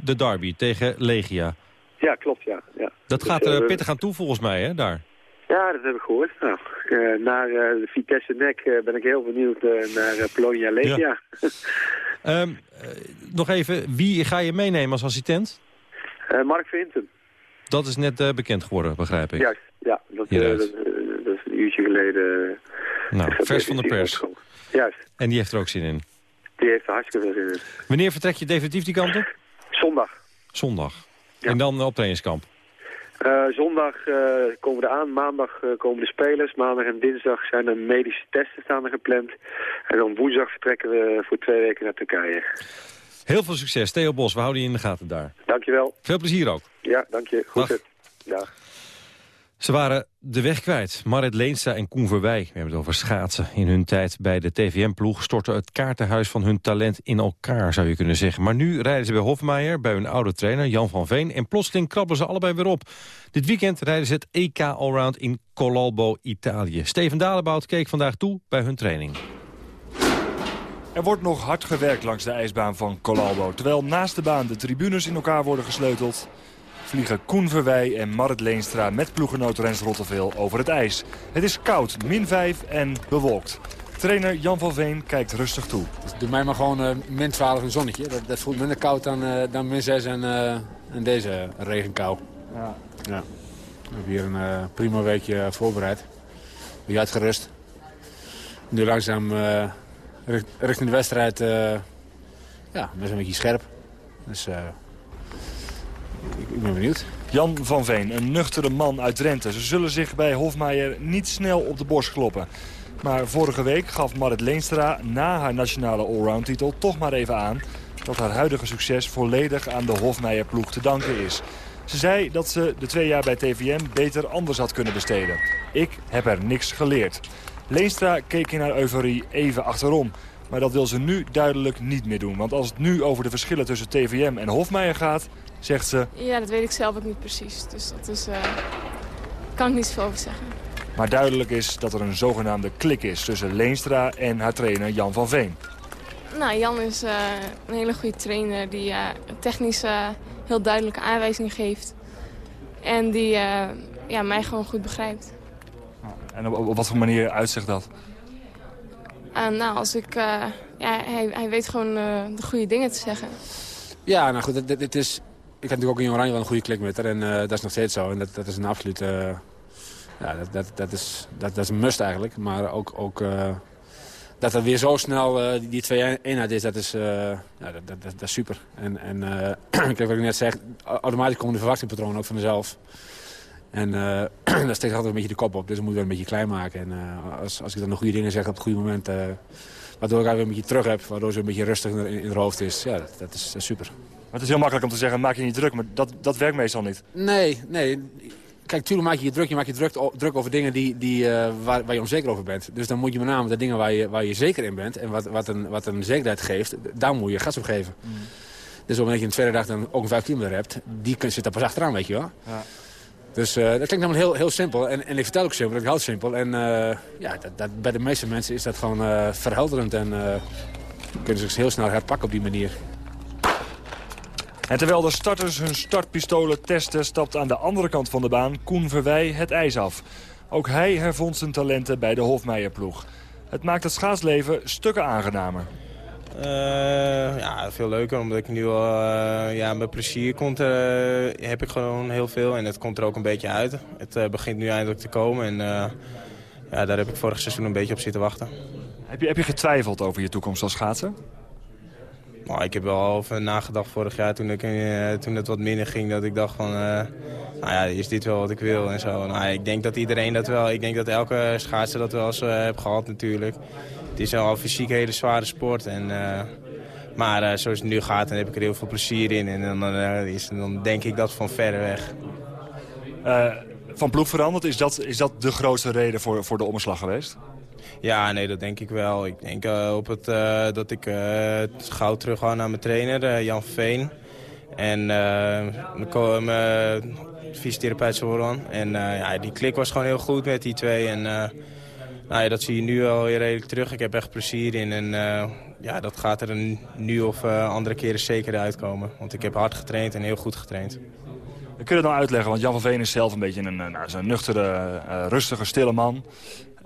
de derby tegen Legia. Ja, klopt, ja. ja. Dat Dus, gaat er eh, pittig aan toe volgens mij, hè, daar? Ja, dat heb ik gehoord. Nou, eh, naar eh, de Vitesse Nek eh, ben ik heel benieuwd eh, naar eh, Polonia Legia. Ehm, eh, nog even, wie ga je meenemen als assistent? Eh, Mark Vinten. Dat is net eh, bekend geworden, begrijp ik. Juist, ja. Dat, eh, dat, eh, dat is een uurtje geleden. Nou, vers van de pers. Juist, En die heeft er ook zin in. die heeft er hartstikke veel zin in. Wanneer vertrek je definitief die kant op? Zondag. Zondag. En dan op trainingskamp. Zondag komen we eraan, maandag komen de spelers. Maandag en dinsdag zijn er medische testen staan er gepland. En dan woensdag vertrekken we voor twee weken naar Turkije. Heel veel succes. Theo Bos, we houden je in de gaten daar. Dankjewel. Veel plezier ook. Ja, dank je. Goed. Dag. Dag. Ze waren de weg kwijt. Marit Leenstra en Koen Verwij, we hebben het over schaatsen. In hun tijd bij de TVM-ploeg stortte het kaartenhuis van hun talent in elkaar, zou je kunnen zeggen. Maar nu rijden ze bij Hofmeijer, bij hun oude trainer Jan van Veen... en plotseling krabbelen ze allebei weer op. Dit weekend rijden ze het EK Allround in Colalbo, Italië. Steven Dalebout keek vandaag toe bij hun training. Er wordt nog hard gewerkt langs de ijsbaan van Colalbo. Terwijl naast de baan de tribunes in elkaar worden gesleuteld... vliegen Koen Verwij en Marit Leenstra met ploegenoot Rens Rotteveel over het ijs. Het is koud, min 5 en bewolkt. Trainer Jan van Veen kijkt rustig toe. Doe mij maar gewoon eh, min 12 een zonnetje. Dat, dat voelt minder koud dan, eh, dan min 6 en, eh, en deze regenkou. Ja. Ja. We hebben hier een eh, prima weekje voorbereid. Weer uitgerust. Nu langzaam eh, richt- richting de wedstrijd. eh ja, best een beetje scherp. Dus eh, ik, ben benieuwd. Jan van Veen, een nuchtere man uit Drenthe. Ze zullen zich bij Hofmeijer niet snel op de borst kloppen. Maar vorige week gaf Marit Leenstra na haar nationale allround-titel toch maar even aan... dat haar huidige succes volledig aan de Hofmeijer-ploeg te danken is. Ze zei dat ze de twee jaar bij TVM beter anders had kunnen besteden. Ik heb er niks geleerd. Leenstra keek in haar euforie even achterom. Maar dat wil ze nu duidelijk niet meer doen. Want als het nu over de verschillen tussen TVM en Hofmeijer gaat... zegt ze, Ja, dat weet ik zelf ook niet precies. Dus dat is, eh kan ik niet zoveel over zeggen. Maar duidelijk is dat er een zogenaamde klik is tussen Leenstra en haar trainer Jan van Veen. Nou, Jan is eh, een hele goede trainer die eh, technisch heel duidelijke aanwijzingen geeft. En die eh, ja, mij gewoon goed begrijpt. En op, op wat voor manier uitzicht dat? En nou, als ik... eh, ja, hij, hij weet gewoon eh, de goede dingen te zeggen. Ja, nou goed, het, het is... Ik had natuurlijk ook in Oranje wel een goede klik met haar. En eh, dat is nog steeds zo. En dat, dat is een absoluut... eh, ja, dat, dat, dat, is, dat, dat is een must eigenlijk. Maar ook... ook eh, dat er weer zo snel die, twee eenheid is, dat is, ja, dat, dat, dat, is super. En, en ik heb wat ik net zeg, automatisch komen de verwachtingspatronen ook van mezelf. En daar steekt altijd een beetje de kop op. Dus dan moet je wel een beetje klein maken. En als, als ik dan nog goede dingen zeg op het goede moment... waardoor ik haar een beetje terug heb. Waardoor ze een beetje rustig in, in hoofd is. Ja, dat is, dat is super. Het is heel makkelijk om te zeggen, maak je niet druk. Maar dat, dat werkt meestal niet. Nee, nee. Kijk, tuurlijk maak je je druk. Je maakt je druk, druk over dingen die, die, eh, waar, waar je onzeker over bent. Dus dan moet je met name de dingen waar je, waar je zeker in bent... en wat, wat, een, wat een zekerheid geeft, daar moet je gas op geven. Dus op het moment dat je een tweede dag dan ook een 5 kilometer hebt... die zit daar pas achteraan, weet je wel. Ja. Dus eh, dat klinkt namelijk heel, heel simpel. En, en ik vertel ook simpel, ik houd simpel. En eh, ja, dat, dat, bij de meeste mensen is dat gewoon verhelderend. En kunnen ze zich heel snel herpakken op die manier. En terwijl de starters hun startpistolen testen... stapt aan de andere kant van de baan Koen Verwij het ijs af. Ook hij hervond zijn talenten bij de Hofmeijerploeg. Het maakt het schaatsleven stukken aangenamer. Eh, ja, veel leuker, omdat ik nu al eh, ja, met plezier komt, eh, heb ik gewoon heel veel. En het komt er ook een beetje uit. Het begint nu eindelijk te komen en ja, daar heb ik vorig seizoen een beetje op zitten wachten. Heb je, heb je getwijfeld over je toekomst als schaatser? Maar ik heb wel over nagedacht vorig jaar toen, ik, eh, toen het wat minder ging. Dat ik dacht van, eh, nou ja, is dit wel wat ik wil en zo. Nou, ik denk dat iedereen dat wel, ik denk dat elke schaatser dat wel eens eh, heeft gehad natuurlijk. Het is al fysiek een hele zware sport. En, maar zoals het nu gaat, dan heb ik er heel veel plezier in. En dan, is, dan denk ik dat van verre weg. Van ploeg veranderd. Is dat, is dat de grootste reden voor, voor de omslag geweest? Ja, nee, dat denk ik wel. Ik denk uh, op het, uh, dat ik uh, gauw terug ga naar mijn trainer, Jan Veen. En mijn fysiotherapeut Zoran. En ja, die klik was gewoon heel goed met die twee. En nou ja, dat zie je nu wel weer redelijk terug. Ik heb echt plezier in. En ja, dat gaat er nu of andere keren zeker uitkomen. Want ik heb hard getraind en heel goed getraind. Kun je dat nou uitleggen? Want Jan van Veen is zelf een beetje een, nou, een nuchtere, rustige, stille man.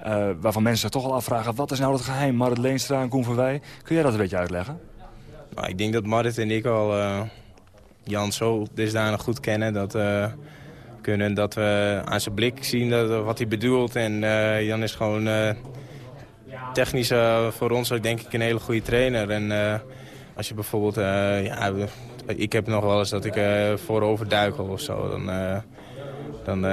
Uh, waarvan mensen zich toch al afvragen, wat is nou het geheim? Marit Leenstra en Koen van Wij. Kun jij dat een beetje uitleggen? Nou, ik denk dat Marit en ik al uh, Jan zo dusdanig goed kennen... dat, uh, kunnen, dat we aan zijn blik zien dat, wat hij bedoelt. En Jan is gewoon technisch voor ons ook denk ik een hele goede trainer. En als je bijvoorbeeld... ja, ik heb nog wel eens dat ik voorover duikel of zo... Dan, dan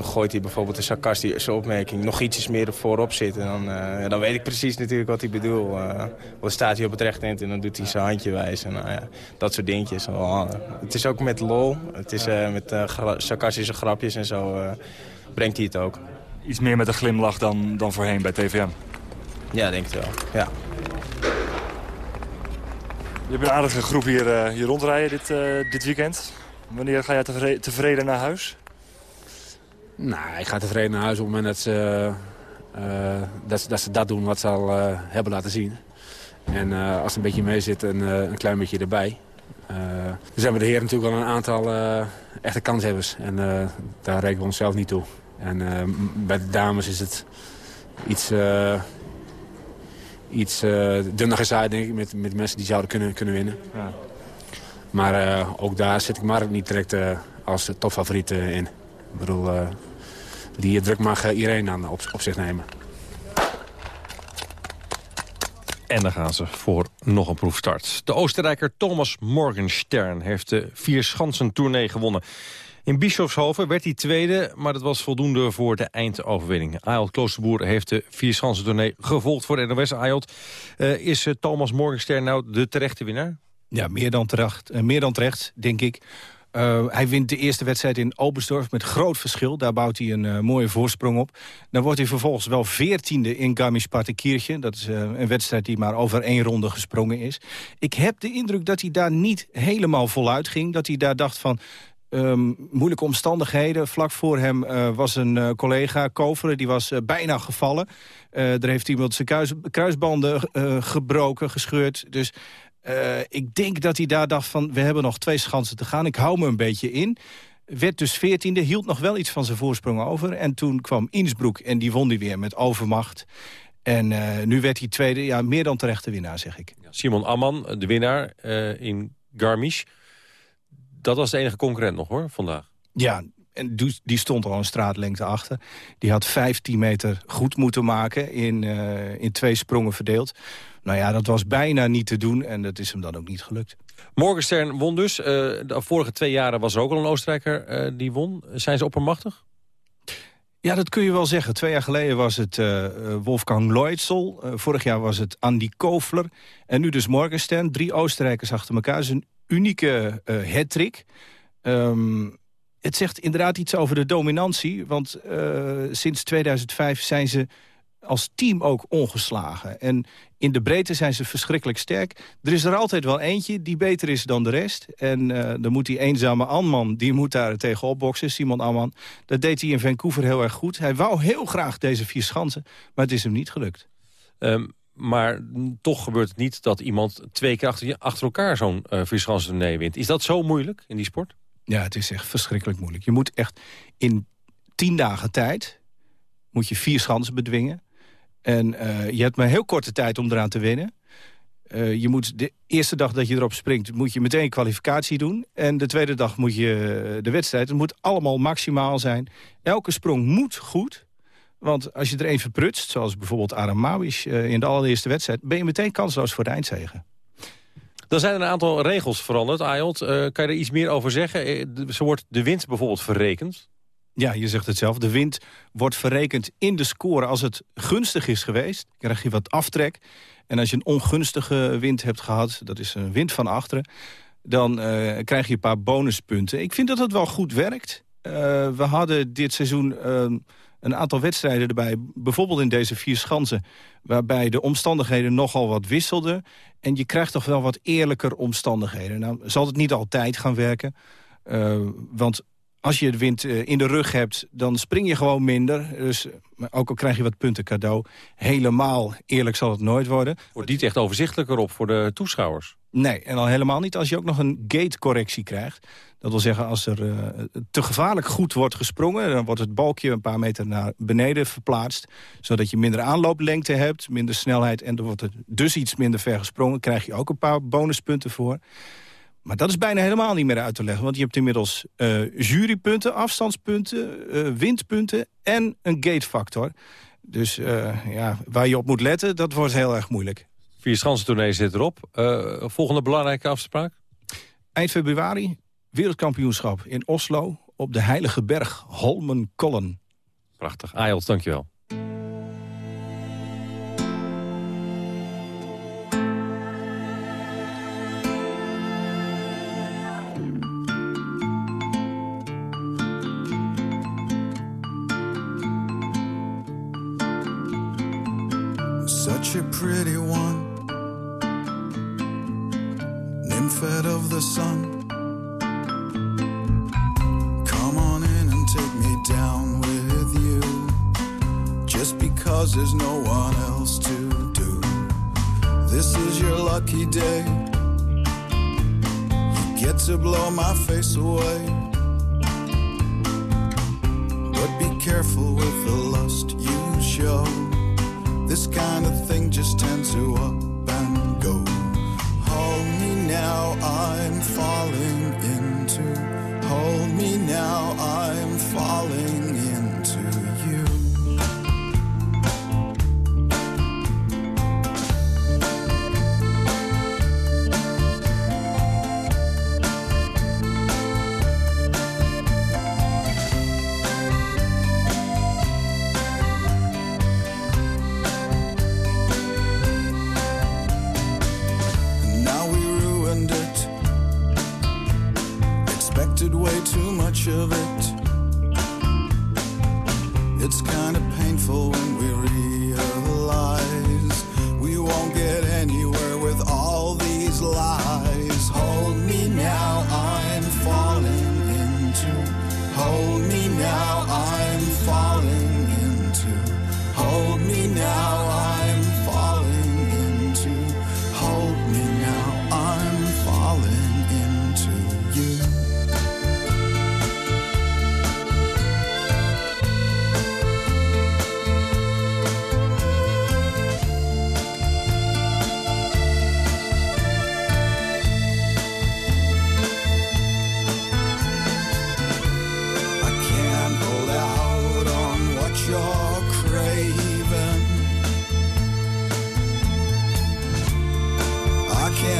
gooit hij bijvoorbeeld een sarcastische opmerking nog ietsjes meer voorop zitten. Dan, uh, dan weet ik precies natuurlijk wat hij bedoelt. Uh, dan staat hij op het rechte eind en dan doet hij zijn handje wijzen. Nou, ja, dat soort dingetjes. Uh, het is ook met lol. Het is uh, met sarcastische grapjes en zo brengt hij het ook. Iets meer met een glimlach dan, dan voorheen bij TVM? Ja, denk ik wel. Ja. Je hebt een aardige groep hier, hier rondrijden dit, dit weekend. Wanneer ga jij tevreden naar huis? Nou, ik ga tevreden naar huis op het moment dat ze, uh, dat, ze, dat, ze dat doen wat ze al uh, hebben laten zien. En uh, als het een beetje mee zit, een, een klein beetje erbij. er zijn we de heren natuurlijk wel een aantal echte kanshebbers. En daar rekenen we onszelf niet toe. En bij de dames is het iets, iets dunner gezaaid, denk ik, met, met mensen die zouden kunnen, kunnen winnen. Ja. Maar ook daar zit ik maar niet direct als topfavoriet in. Ik bedoel, uh, die druk mag uh, iedereen aan op, op zich nemen. En dan gaan ze voor nog een proefstart. De Oostenrijker Thomas Morgenstern heeft de Vierschansen-tournee gewonnen. In Bischofshoven werd hij tweede, maar dat was voldoende voor de eindoverwinning. Ayot Kloosterboer heeft de Vierschansen-tournee gevolgd voor de NOS. Ayot, uh, is Thomas Morgenstern nou de terechte winnaar? Ja, meer dan terecht, meer dan terecht denk ik. Uh, hij wint de eerste wedstrijd in Oberstdorf met groot verschil. Daar bouwt hij een uh, mooie voorsprong op. Dan wordt hij vervolgens wel veertiende in Garmisch-Partenkirchen. Dat is uh, een wedstrijd die maar over één ronde gesprongen is. Ik heb de indruk dat hij daar niet helemaal voluit ging. Dat hij daar dacht van... Um, moeilijke omstandigheden. Vlak voor hem was een collega, Koveren, die was bijna gevallen. er heeft iemand zijn kruis, kruisbanden gebroken, gescheurd. Dus uh, ik denk dat hij daar dacht van, we hebben nog twee schansen te gaan. Ik hou me een beetje in. Werd dus veertiende, hield nog wel iets van zijn voorsprong over. En toen kwam Innsbruck en die won die weer met overmacht. En uh, nu werd hij tweede, ja, meer dan terechte winnaar, zeg ik. Simon Amman, de winnaar uh, in Garmisch. Dat was de enige concurrent nog, hoor, vandaag. Ja, en die stond al een straatlengte achter. Die had 15 meter goed moeten maken, in, in twee sprongen verdeeld. Nou ja, dat was bijna niet te doen en dat is hem dan ook niet gelukt. Morgenstern won dus. Uh, de vorige twee jaren was er ook al een Oostenrijker uh, die won. Zijn ze oppermachtig? Ja, dat kun je wel zeggen. Twee jaar geleden was het uh, Wolfgang Leutsel. vorig jaar was het Andy Kofler. En nu dus Morgenstern. Drie Oostenrijkers achter elkaar. Dat is een unieke hattrick. Um, het zegt inderdaad iets over de dominantie. Want sinds 2005 zijn ze als team ook ongeslagen. En in de breedte zijn ze verschrikkelijk sterk. Er is er altijd wel eentje die beter is dan de rest. En uh, dan moet die eenzame Anman, die moet daar tegenop boksen. Simon Anman, dat deed hij in Vancouver heel erg goed. Hij wou heel graag deze vier schansen, maar het is hem niet gelukt. Um, maar toch gebeurt het niet dat iemand twee keer achter, achter elkaar zo'n uh, vierschansen wint. Is dat zo moeilijk in die sport? Ja, het is echt verschrikkelijk moeilijk. Je moet echt in tien dagen tijd moet je vier schansen bedwingen. En uh, je hebt maar heel korte tijd om eraan te winnen. Uh, je moet de eerste dag dat je erop springt, moet je meteen kwalificatie doen. En de tweede dag moet je de wedstrijd. Het moet allemaal maximaal zijn. Elke sprong moet goed. Want als je er één verprutst, zoals bijvoorbeeld Aram Mawish uh, in de allereerste wedstrijd... ben je meteen kansloos voor de eindzegen. Dan zijn er een aantal regels veranderd, Ayot. kan je er iets meer over zeggen? Zo wordt de winst bijvoorbeeld verrekend. Ja, je zegt het zelf. De wind wordt verrekend in de score als het gunstig is geweest. krijg je wat aftrek. En als je een ongunstige wind hebt gehad, dat is een wind van achteren... dan uh, krijg je een paar bonuspunten. Ik vind dat het wel goed werkt. Uh, we hadden dit seizoen uh, een aantal wedstrijden erbij. Bijvoorbeeld in deze vier schansen. Waarbij de omstandigheden nogal wat wisselden. En je krijgt toch wel wat eerlijker omstandigheden. Nou zal het niet altijd gaan werken. Uh, want als je de wind uh, in de rug hebt, dan spring je gewoon minder. Dus ook al krijg je wat punten cadeau. Helemaal eerlijk zal het nooit worden. Wordt niet echt overzichtelijker op voor de toeschouwers? Nee, en al helemaal niet als je ook nog een gate-correctie krijgt. Dat wil zeggen, als er uh, te gevaarlijk goed wordt gesprongen... dan wordt het balkje een paar meter naar beneden verplaatst... zodat je minder aanlooplengte hebt, minder snelheid... en er wordt er dus iets minder ver gesprongen... krijg je ook een paar bonuspunten voor. Maar dat is bijna helemaal niet meer uit te leggen. Want je hebt inmiddels uh, jurypunten, afstandspunten, uh, windpunten... en een gatefactor. Dus uh, ja, waar je op moet letten, dat wordt heel erg moeilijk. Vier schansentournee zit erop. volgende belangrijke afspraak? Eind februari wereldkampioenschap in Oslo... op de heilige berg Holmenkollen. Prachtig. Ayels, dankjewel. Nymphet of the sun down with you just because there's no one else to do. This is your lucky day. You get to blow my face away. But be careful with the lust you show. This kind of thing just tends to up I'm falling into. Hold me now, I'm falling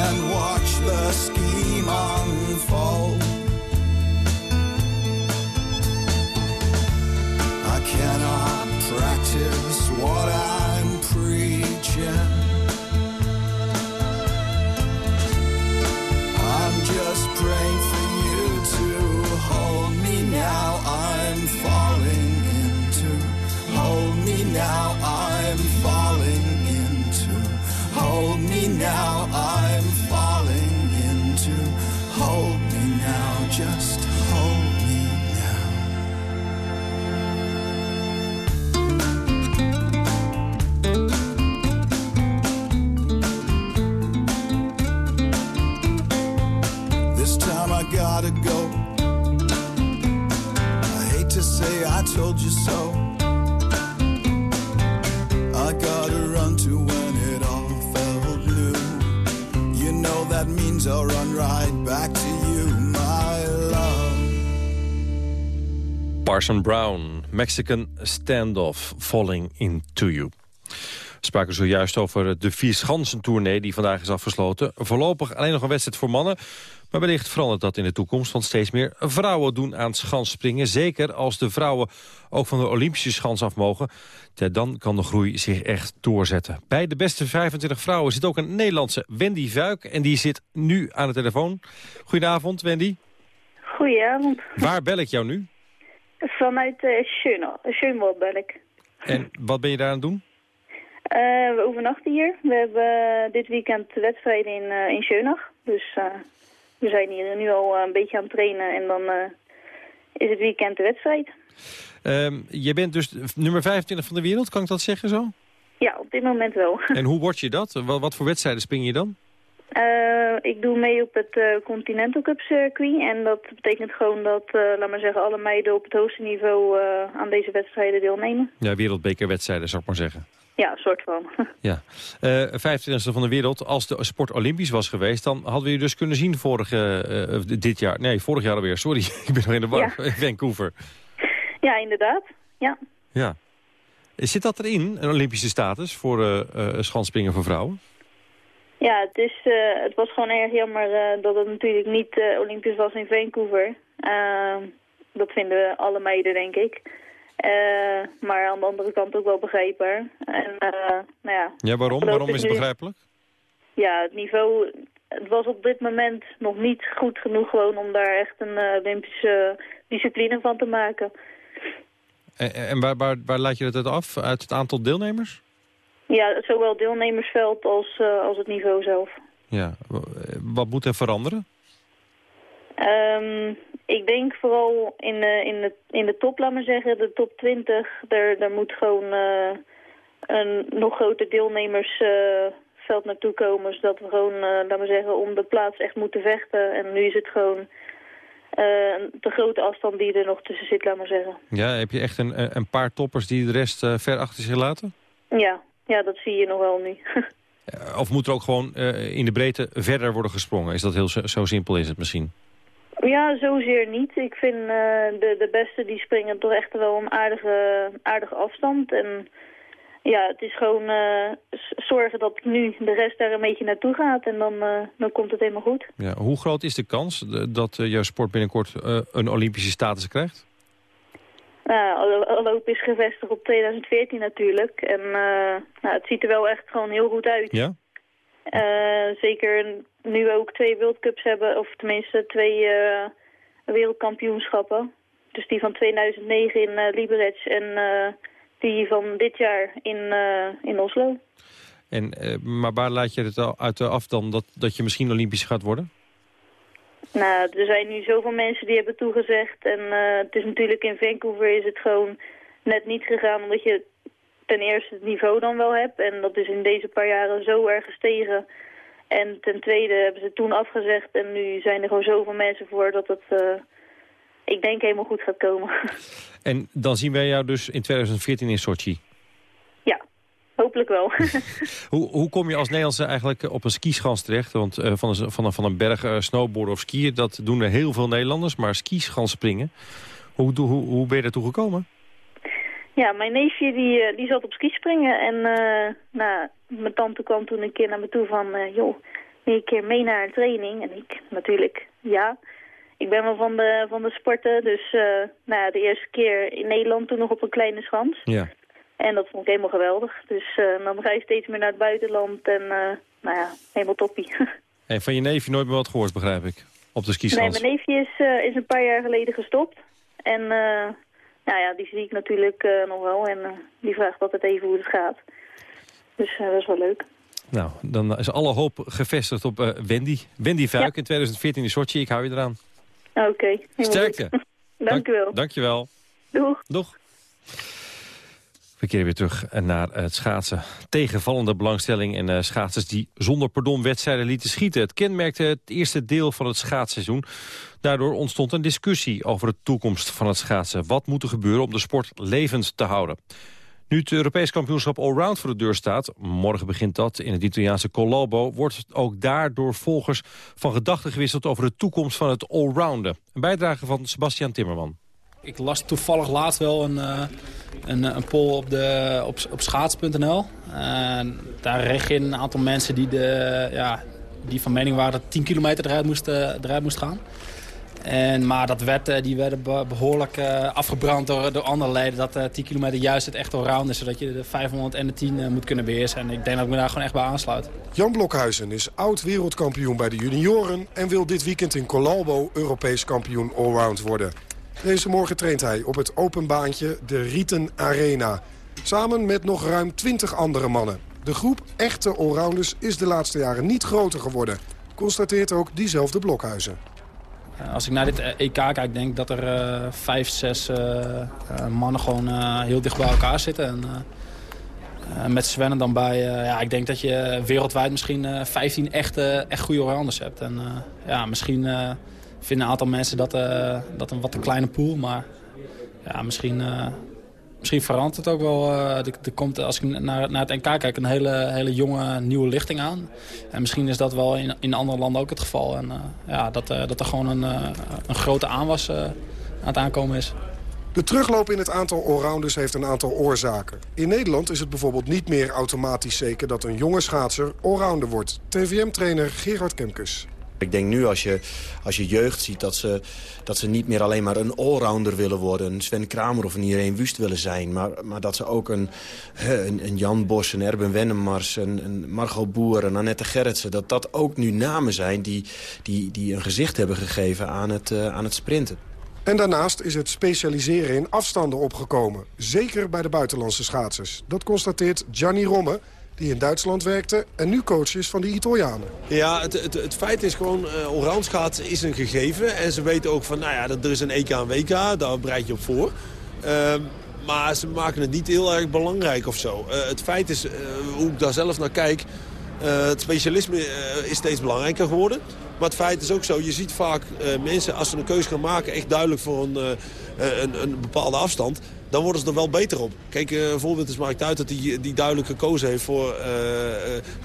Can't watch the scheme unfold. I cannot practice what I'm preaching. I'll run right back to you, my love. Parson Brown, Mexican Standoff, Falling Into You. Spraken zojuist over de Vierschansen-tournee die vandaag is afgesloten. Voorlopig alleen nog een wedstrijd voor mannen. Maar wellicht verandert dat in de toekomst, want steeds meer vrouwen doen aan schansspringen. Zeker als de vrouwen ook van de Olympische schans af mogen. Dan kan de groei zich echt doorzetten. Bij de beste 25 vrouwen zit ook een Nederlandse Wendy Vuik. En die zit nu aan de telefoon. Goedenavond, Wendy. Goedenavond. Waar bel ik jou nu? Vanuit uh, ben ik. En wat ben je daar aan het doen? Uh, we overnachten hier. We hebben dit weekend wedstrijden in, uh, in Schönach. Dus we zijn hier nu al een beetje aan het trainen en dan is het weekend de wedstrijd. Um, je bent dus nummer 25 van de wereld, kan ik dat zeggen zo? Ja, op dit moment wel. En hoe word je dat? Wat, wat voor wedstrijden spring je dan? Ik doe mee op het Continental Cup circuit. En dat betekent gewoon dat, laat maar zeggen, alle meiden op het hoogste niveau aan deze wedstrijden deelnemen. Ja, wereldbekerwedstrijden zou ik maar zeggen. Ja, een soort van. Ja. 25e van de wereld. Als de sport olympisch was geweest, dan hadden we je dus kunnen zien vorige, dit jaar. Nee, vorig jaar alweer. Sorry, ik ben nog in de war. Ja. Vancouver. Ja, inderdaad. Ja. Ja. Zit dat erin, een Olympische status voor uh, uh, schanspringen voor vrouwen? Ja, het, is, uh, het was gewoon erg jammer dat het natuurlijk niet Olympisch was in Vancouver. Ehm, dat vinden we alle meiden, denk ik. Maar aan de andere kant ook wel begrijpbaar. En, nou ja, ja, waarom? Waarom is het begrijpelijk? Ja, het niveau... Het was op dit moment nog niet goed genoeg gewoon om daar echt een Olympische discipline van te maken. En, en waar, waar, waar laat je het af? Uit het aantal deelnemers? Ja, zowel deelnemersveld als, uh, als het niveau zelf. Ja, wat moet er veranderen? Um, ik denk vooral in de, in, de, in de top, laat maar zeggen, de top 20. Daar, daar moet gewoon uh, een nog groter deelnemersveld naartoe komen. Zodat we gewoon, laat maar zeggen, om de plaats echt moeten vechten. En nu is het gewoon de grote afstand die er nog tussen zit, laat maar zeggen. Ja, heb je echt een, een paar toppers die de rest ver achter zich laten? Ja, ja, dat zie je nog wel nu. of moet er ook gewoon in de breedte verder worden gesprongen? Is dat heel zo simpel is het misschien? Ja, zozeer niet. Ik vind uh, de, de beste die springen toch echt wel een aardige, aardige afstand. En ja, het is gewoon uh, zorgen dat nu de rest daar een beetje naartoe gaat. En dan, dan komt het helemaal goed. Ja, hoe groot is de kans dat jouw sport binnenkort een Olympische status krijgt? Nou, loop is gevestigd op 2014 natuurlijk. En nou, het ziet er wel echt gewoon heel goed uit. Ja? Zeker nu ook twee World Cups hebben, of tenminste twee uh, wereldkampioenschappen. Dus die van 2009 in uh, Liberec en die van dit jaar in, in Oslo. En, maar waar laat je het uit af dan, dat, dat je misschien Olympisch gaat worden? Nou, er zijn nu zoveel mensen die hebben toegezegd. En uh, het is natuurlijk in Vancouver is het gewoon net niet gegaan. Omdat je ten eerste het niveau dan wel hebt. En dat is in deze paar jaren zo erg gestegen. En ten tweede hebben ze toen afgezegd. En nu zijn er gewoon zoveel mensen voor dat het, uh, ik denk, helemaal goed gaat komen. En dan zien wij jou dus in 2014 in Sochi? Hopelijk wel. hoe, hoe kom je als Nederlandse eigenlijk op een skischans terecht? Want uh, van, een, van, een, van een berg uh, snowboarden of skiën, dat doen er heel veel Nederlanders. Maar skischans springen, hoe, hoe, hoe ben je daartoe gekomen? Ja, mijn neefje die, uh, die zat op skispringen. En nou, mijn tante kwam toen een keer naar me toe van... joh, wil een keer mee naar een training? En ik natuurlijk, ja. Ik ben wel van de, van de sporten. Dus nou, de eerste keer in Nederland toen nog op een kleine schans. Ja. En dat vond ik helemaal geweldig. Dus uh, dan ga je steeds meer naar het buitenland en uh, nou ja, helemaal toppie. en van je neefje nooit meer wat gehoord, begrijp ik, op de skischans? Nee, mijn neefje is, uh, is een paar jaar geleden gestopt. En nou ja, die zie ik natuurlijk nog wel en die vraagt altijd even hoe het gaat. Dus dat is wel leuk. Nou, dan is alle hoop gevestigd op Wendy. Wendy Vuik ja. in 2014 in Sochi. Ik hou je eraan. Oké. Okay, Sterkte. Dank u wel. Dank je wel. Doeg. Doeg. We keren weer terug naar het schaatsen. Tegenvallende belangstelling en uh, schaatsers die zonder pardon wedstrijden lieten schieten. Het kenmerkte het eerste deel van het schaatsseizoen. Daardoor ontstond een discussie over de toekomst van het schaatsen. Wat moet er gebeuren om de sport levend te houden? Nu het Europees kampioenschap Allround voor de deur staat... morgen begint dat in het Italiaanse Colombo... wordt ook daardoor volgers van gedachten gewisseld... over de toekomst van het allrounden. Een bijdrage van Sebastian Timmerman. Ik las toevallig laatst wel een, uh, een, een poll op, de, op, op schaats.nl. daar reageerden een aantal mensen die, de, ja, die van mening waren dat 10 kilometer eruit moest, eruit moest gaan. En, maar dat werd, eh, die werden behoorlijk afgebrand door, door andere leden. Dat uh, 10 kilometer juist het echt allround is. Zodat je de 500 en de 10 moet kunnen beheersen. En ik denk dat ik me daar gewoon echt bij aansluit. Jan Blokhuizen is oud wereldkampioen bij de junioren. En wil dit weekend in Colalbo Europees kampioen allround worden. Deze morgen traint hij op het open baantje de Rieten Arena. Samen met nog ruim 20 andere mannen. De groep echte allrounders is de laatste jaren niet groter geworden. Constateert ook diezelfde Blokhuizen. Eh, Als ik naar dit eh, EK kijk, denk ik dat er eh, vijf, zes eh, eh, mannen gewoon heel dicht bij elkaar zitten. En, met Sven dan bij, ja, ik denk dat je wereldwijd misschien eh 15 echte, echt goede allrounders hebt. En ja, misschien vinden een aantal mensen dat, eh, dat een wat te kleine pool, maar ja, misschien... eh, Misschien verandert het ook wel. eh, er, komt, als ik naar, naar het NK kijk, een hele, hele jonge nieuwe lichting aan. En misschien is dat wel in, in andere landen ook het geval. En ja, dat, dat er gewoon een, een grote aanwas aan het aankomen is. De terugloop in het aantal allrounders heeft een aantal oorzaken. In Nederland is het bijvoorbeeld niet meer automatisch zeker... dat een jonge schaatser allrounder wordt. TVM-trainer Gerard Kemkes. Ik denk nu als je, als je jeugd ziet dat ze, dat ze niet meer alleen maar een allrounder willen worden. Een Sven Kramer of een Irene Wust willen zijn. Maar, maar dat ze ook een, een, een Jan Bos, een Erben Wennemars, een, een Margot Boer, een Annette Gerritsen. Dat dat ook nu namen zijn die, die, die een gezicht hebben gegeven aan het, eh, aan het sprinten. En daarnaast is het specialiseren in afstanden opgekomen. Zeker bij de buitenlandse schaatsers. Dat constateert Gianni Romme, die in Duitsland werkte... en nu coach is van de Italianen. Ja, het, het, het feit is gewoon, uh, allround schaatsen is een gegeven. En ze weten ook van, nou ja, dat er is een EK en WK, daar bereid je op voor. Uh, maar ze maken het niet heel erg belangrijk of zo. Uh, het feit is, uh, hoe ik daar zelf naar kijk... Het specialisme is steeds belangrijker geworden. Maar het feit is ook zo, je ziet vaak mensen als ze een keuze gaan maken... echt duidelijk voor een, een, een, bepaalde afstand... dan worden ze er wel beter op. Kijk, een voorbeeld is Mark Tuit dat die, die duidelijk gekozen heeft voor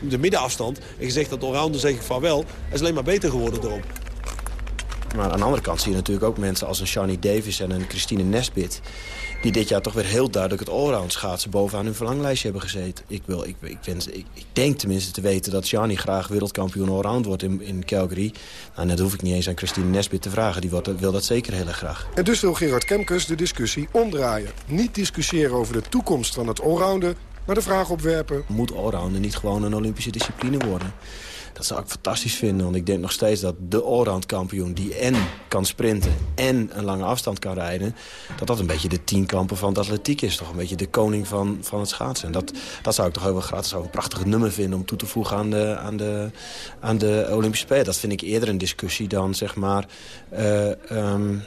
de middenafstand. En gezegd dat allrounder zeg ik van wel. Hij is alleen maar beter geworden erop. Maar aan de andere kant zie je natuurlijk ook mensen als een Shani Davis en een Christine Nesbit... die dit jaar toch weer heel duidelijk het allround schaatsen bovenaan hun verlanglijstje hebben gezeten. Ik, wil, ik, ik, wens, ik, ik denk tenminste te weten dat Shani graag wereldkampioen allround wordt in, in Calgary. Nou, dat hoef ik niet eens aan Christine Nesbit te vragen. Die wordt, wil dat zeker heel erg graag. En dus wil Gerard Kemkes de discussie omdraaien. Niet discussiëren over de toekomst van het allrounden, maar de vraag opwerpen... Moet allrounden niet gewoon een Olympische discipline worden? Dat zou ik fantastisch vinden, want ik denk nog steeds dat de allround kampioen... die en kan sprinten en een lange afstand kan rijden... dat dat een beetje de tienkampen van de atletiek is. Toch een beetje de koning van, van het schaatsen. En dat, dat zou ik toch heel graag een prachtig nummer vinden... om toe te voegen aan de, aan de, aan de Olympische Spelen. Dat vind ik eerder een discussie dan, zeg maar... Uh, um,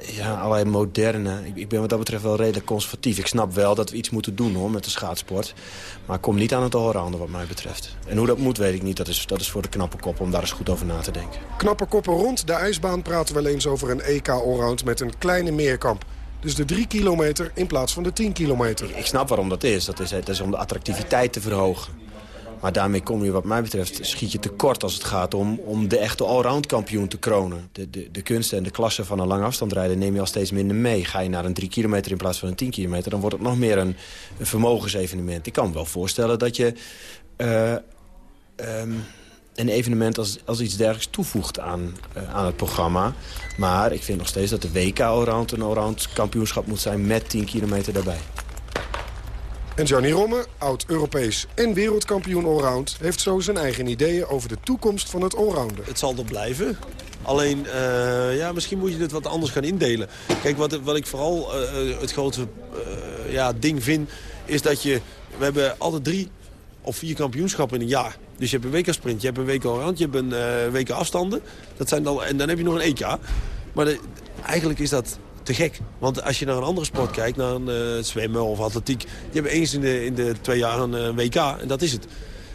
ja, allerlei moderne. Ik, ik, ben wat dat betreft wel redelijk conservatief. Ik snap wel dat we iets moeten doen hoor, met de schaatsport. Maar kom niet aan het allrounden wat mij betreft. En hoe dat moet, weet ik niet. Dat is, dat is voor de knappe koppen om daar eens goed over na te denken. Knappe koppen rond de ijsbaan praten we wel eens over een EK allround met een kleine meerkamp. Dus de 3 kilometer in plaats van de 10 kilometer. Ik, ik snap waarom dat is. Dat is. Dat is om de attractiviteit te verhogen. Maar daarmee kom je wat mij betreft schiet je tekort als het gaat om, om de echte allround kampioen te kronen. De, de, de kunsten en de klassen van een lange afstandrijden neem je al steeds minder mee. Ga je naar een 3 kilometer in plaats van een 10 kilometer, dan wordt het nog meer een, een vermogensevenement. Ik kan me wel voorstellen dat je uh, um, een evenement als, als iets dergelijks toevoegt aan, uh, aan het programma. Maar ik vind nog steeds dat de WK allround een allround kampioenschap moet zijn met 10 kilometer daarbij. En Johnny Romme, oud-Europees en wereldkampioen allround... heeft zo zijn eigen ideeën over de toekomst van het allrounden. Het zal er blijven. Alleen, uh, ja, misschien moet je dit wat anders gaan indelen. Kijk, wat, wat ik vooral uh, het grote ja, ding vind... is dat je... We hebben altijd drie of vier kampioenschappen in een jaar. Dus je hebt een WK-sprint, je hebt een WK allround, je hebt een WK-afstanden. Dat zijn dan, en dan heb je nog een EK. Maar eigenlijk is dat te gek. Want als je naar een andere sport kijkt, naar uh, zwemmen of atletiek... die hebben eens in de, in de twee jaar een uh, WK en dat is het.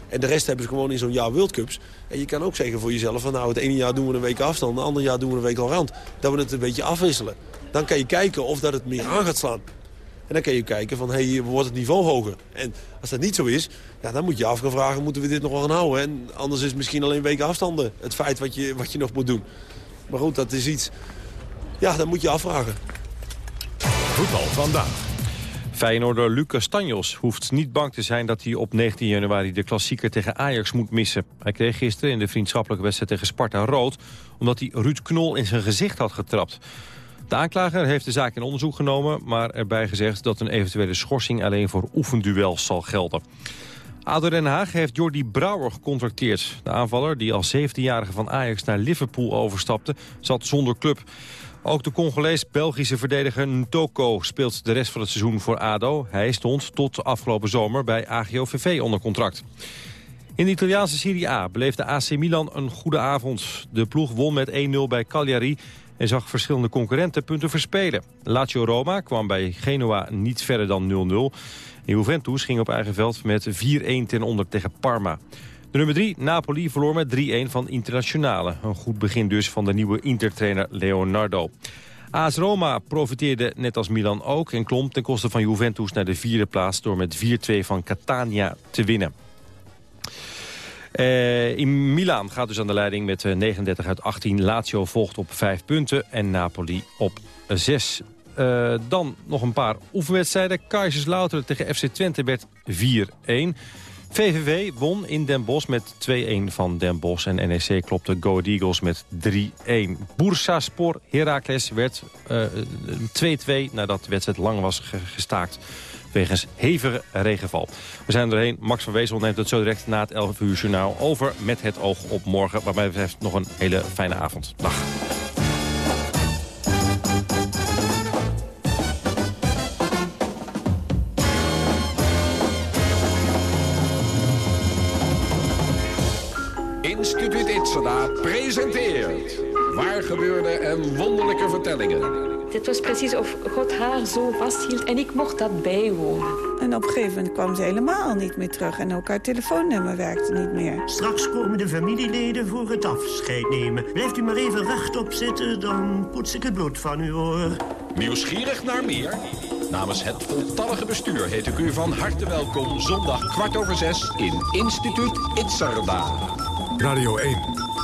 En de rest hebben ze gewoon in zo'n jaar World Cups. En je kan ook zeggen voor jezelf van nou het ene jaar doen we een week afstand... het andere jaar doen we een week allround. Dat we het een beetje afwisselen. Dan kan je kijken of dat het meer aan gaat slaan. En dan kan je kijken van, hey, wordt het niveau hoger? En als dat niet zo is, ja, dan moet je af gaan vragen, moeten we dit nog wel gaan houden? En anders is misschien alleen weken afstanden het feit wat je, wat je nog moet doen. Maar goed, dat is iets ja, dat moet je afvragen. Voetbal vandaag. Feyenoorder Lucas Tanjos hoeft niet bang te zijn dat hij op 19 januari de klassieker tegen Ajax moet missen. Hij kreeg gisteren in de vriendschappelijke wedstrijd tegen Sparta rood... omdat hij Ruud Knol in zijn gezicht had getrapt. De aanklager heeft de zaak in onderzoek genomen... maar erbij gezegd dat een eventuele schorsing alleen voor oefenduels zal gelden. ADO Den Haag heeft Jordi Brouwer gecontracteerd. De aanvaller, die als 17-jarige van Ajax naar Liverpool overstapte, zat zonder club. Ook de Congolees-Belgische verdediger Ntoko speelt de rest van het seizoen voor ADO. Hij stond tot afgelopen zomer bij AGOVV onder contract. In de Italiaanse Serie A beleefde AC Milan een goede avond. De ploeg won met 1-0 bij Cagliari en zag verschillende concurrenten punten verspelen. Lazio Roma kwam bij Genoa niet verder dan 0-0. Juventus ging op eigen veld met 4-1 ten onder tegen Parma. De nummer 3, Napoli, verloor met 3-1 van Internationale. Een goed begin dus van de nieuwe Intertrainer Leonardo. AS Roma profiteerde net als Milan ook en klom ten koste van Juventus naar de vierde plaats... door met 4-2 van Catania te winnen. Uh, in Milaan gaat dus aan de leiding met 39 uit 18. Lazio volgt op 5 punten en Napoli op 6. Uh, dan nog een paar oefenwedstrijden. Kaiserslautern tegen FC Twente werd 4-1. VVV won in Den Bosch met 2-1 van Den Bosch. En NEC klopte Go Eagles met 3-1. Bursaspor Heracles werd 2-2 uh, nadat de wedstrijd lang was gestaakt wegens hevige regenval. We zijn erheen. Max van Wezel neemt het zo direct na het 11 uur journaal over... met het oog op morgen. Wat mij betreft nog een hele fijne avond. Dag. Presenteert... Waar gebeurde en wonderlijke vertellingen... Het was precies of God haar zo vasthield en ik mocht dat bijwonen. En op een gegeven moment kwam ze helemaal niet meer terug... en ook haar telefoonnummer werkte niet meer. Straks komen de familieleden voor het afscheid nemen. Blijft u maar even rechtop zitten, dan poets ik het bloed van uw oor. Nieuwsgierig naar meer? Namens het voltallige bestuur heet ik u van harte welkom... zondag kwart over zes in Instituut Itzarda. Radio 1,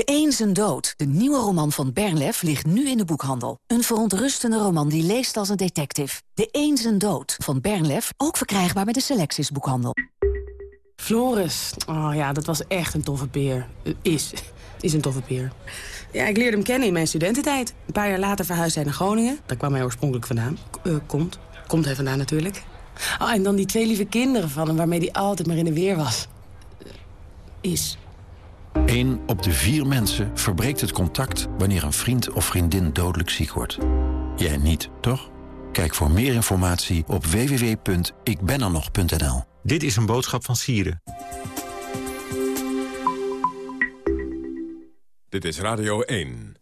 De Een dood, de nieuwe roman van Bernlef, ligt nu in de boekhandel. Een verontrustende roman die leest als een detective. De Een dood van Bernlef, ook verkrijgbaar bij de Selectis boekhandel. Floris, oh ja, dat was echt een toffe peer. Uh, is, is een toffe peer. Ja, ik leerde hem kennen in mijn studententijd. Een paar jaar later verhuisde hij naar Groningen. Daar kwam hij oorspronkelijk vandaan. Uh, komt. Komt hij vandaan natuurlijk. Oh, en dan die twee lieve kinderen van hem, waarmee hij altijd maar in de weer was. Uh, is. Eén op de vier mensen verbreekt het contact wanneer een vriend of vriendin dodelijk ziek wordt. Jij niet, toch? Kijk voor meer informatie op www.ikbenernog.nl. Dit is een boodschap van Sieren. Dit is Radio 1.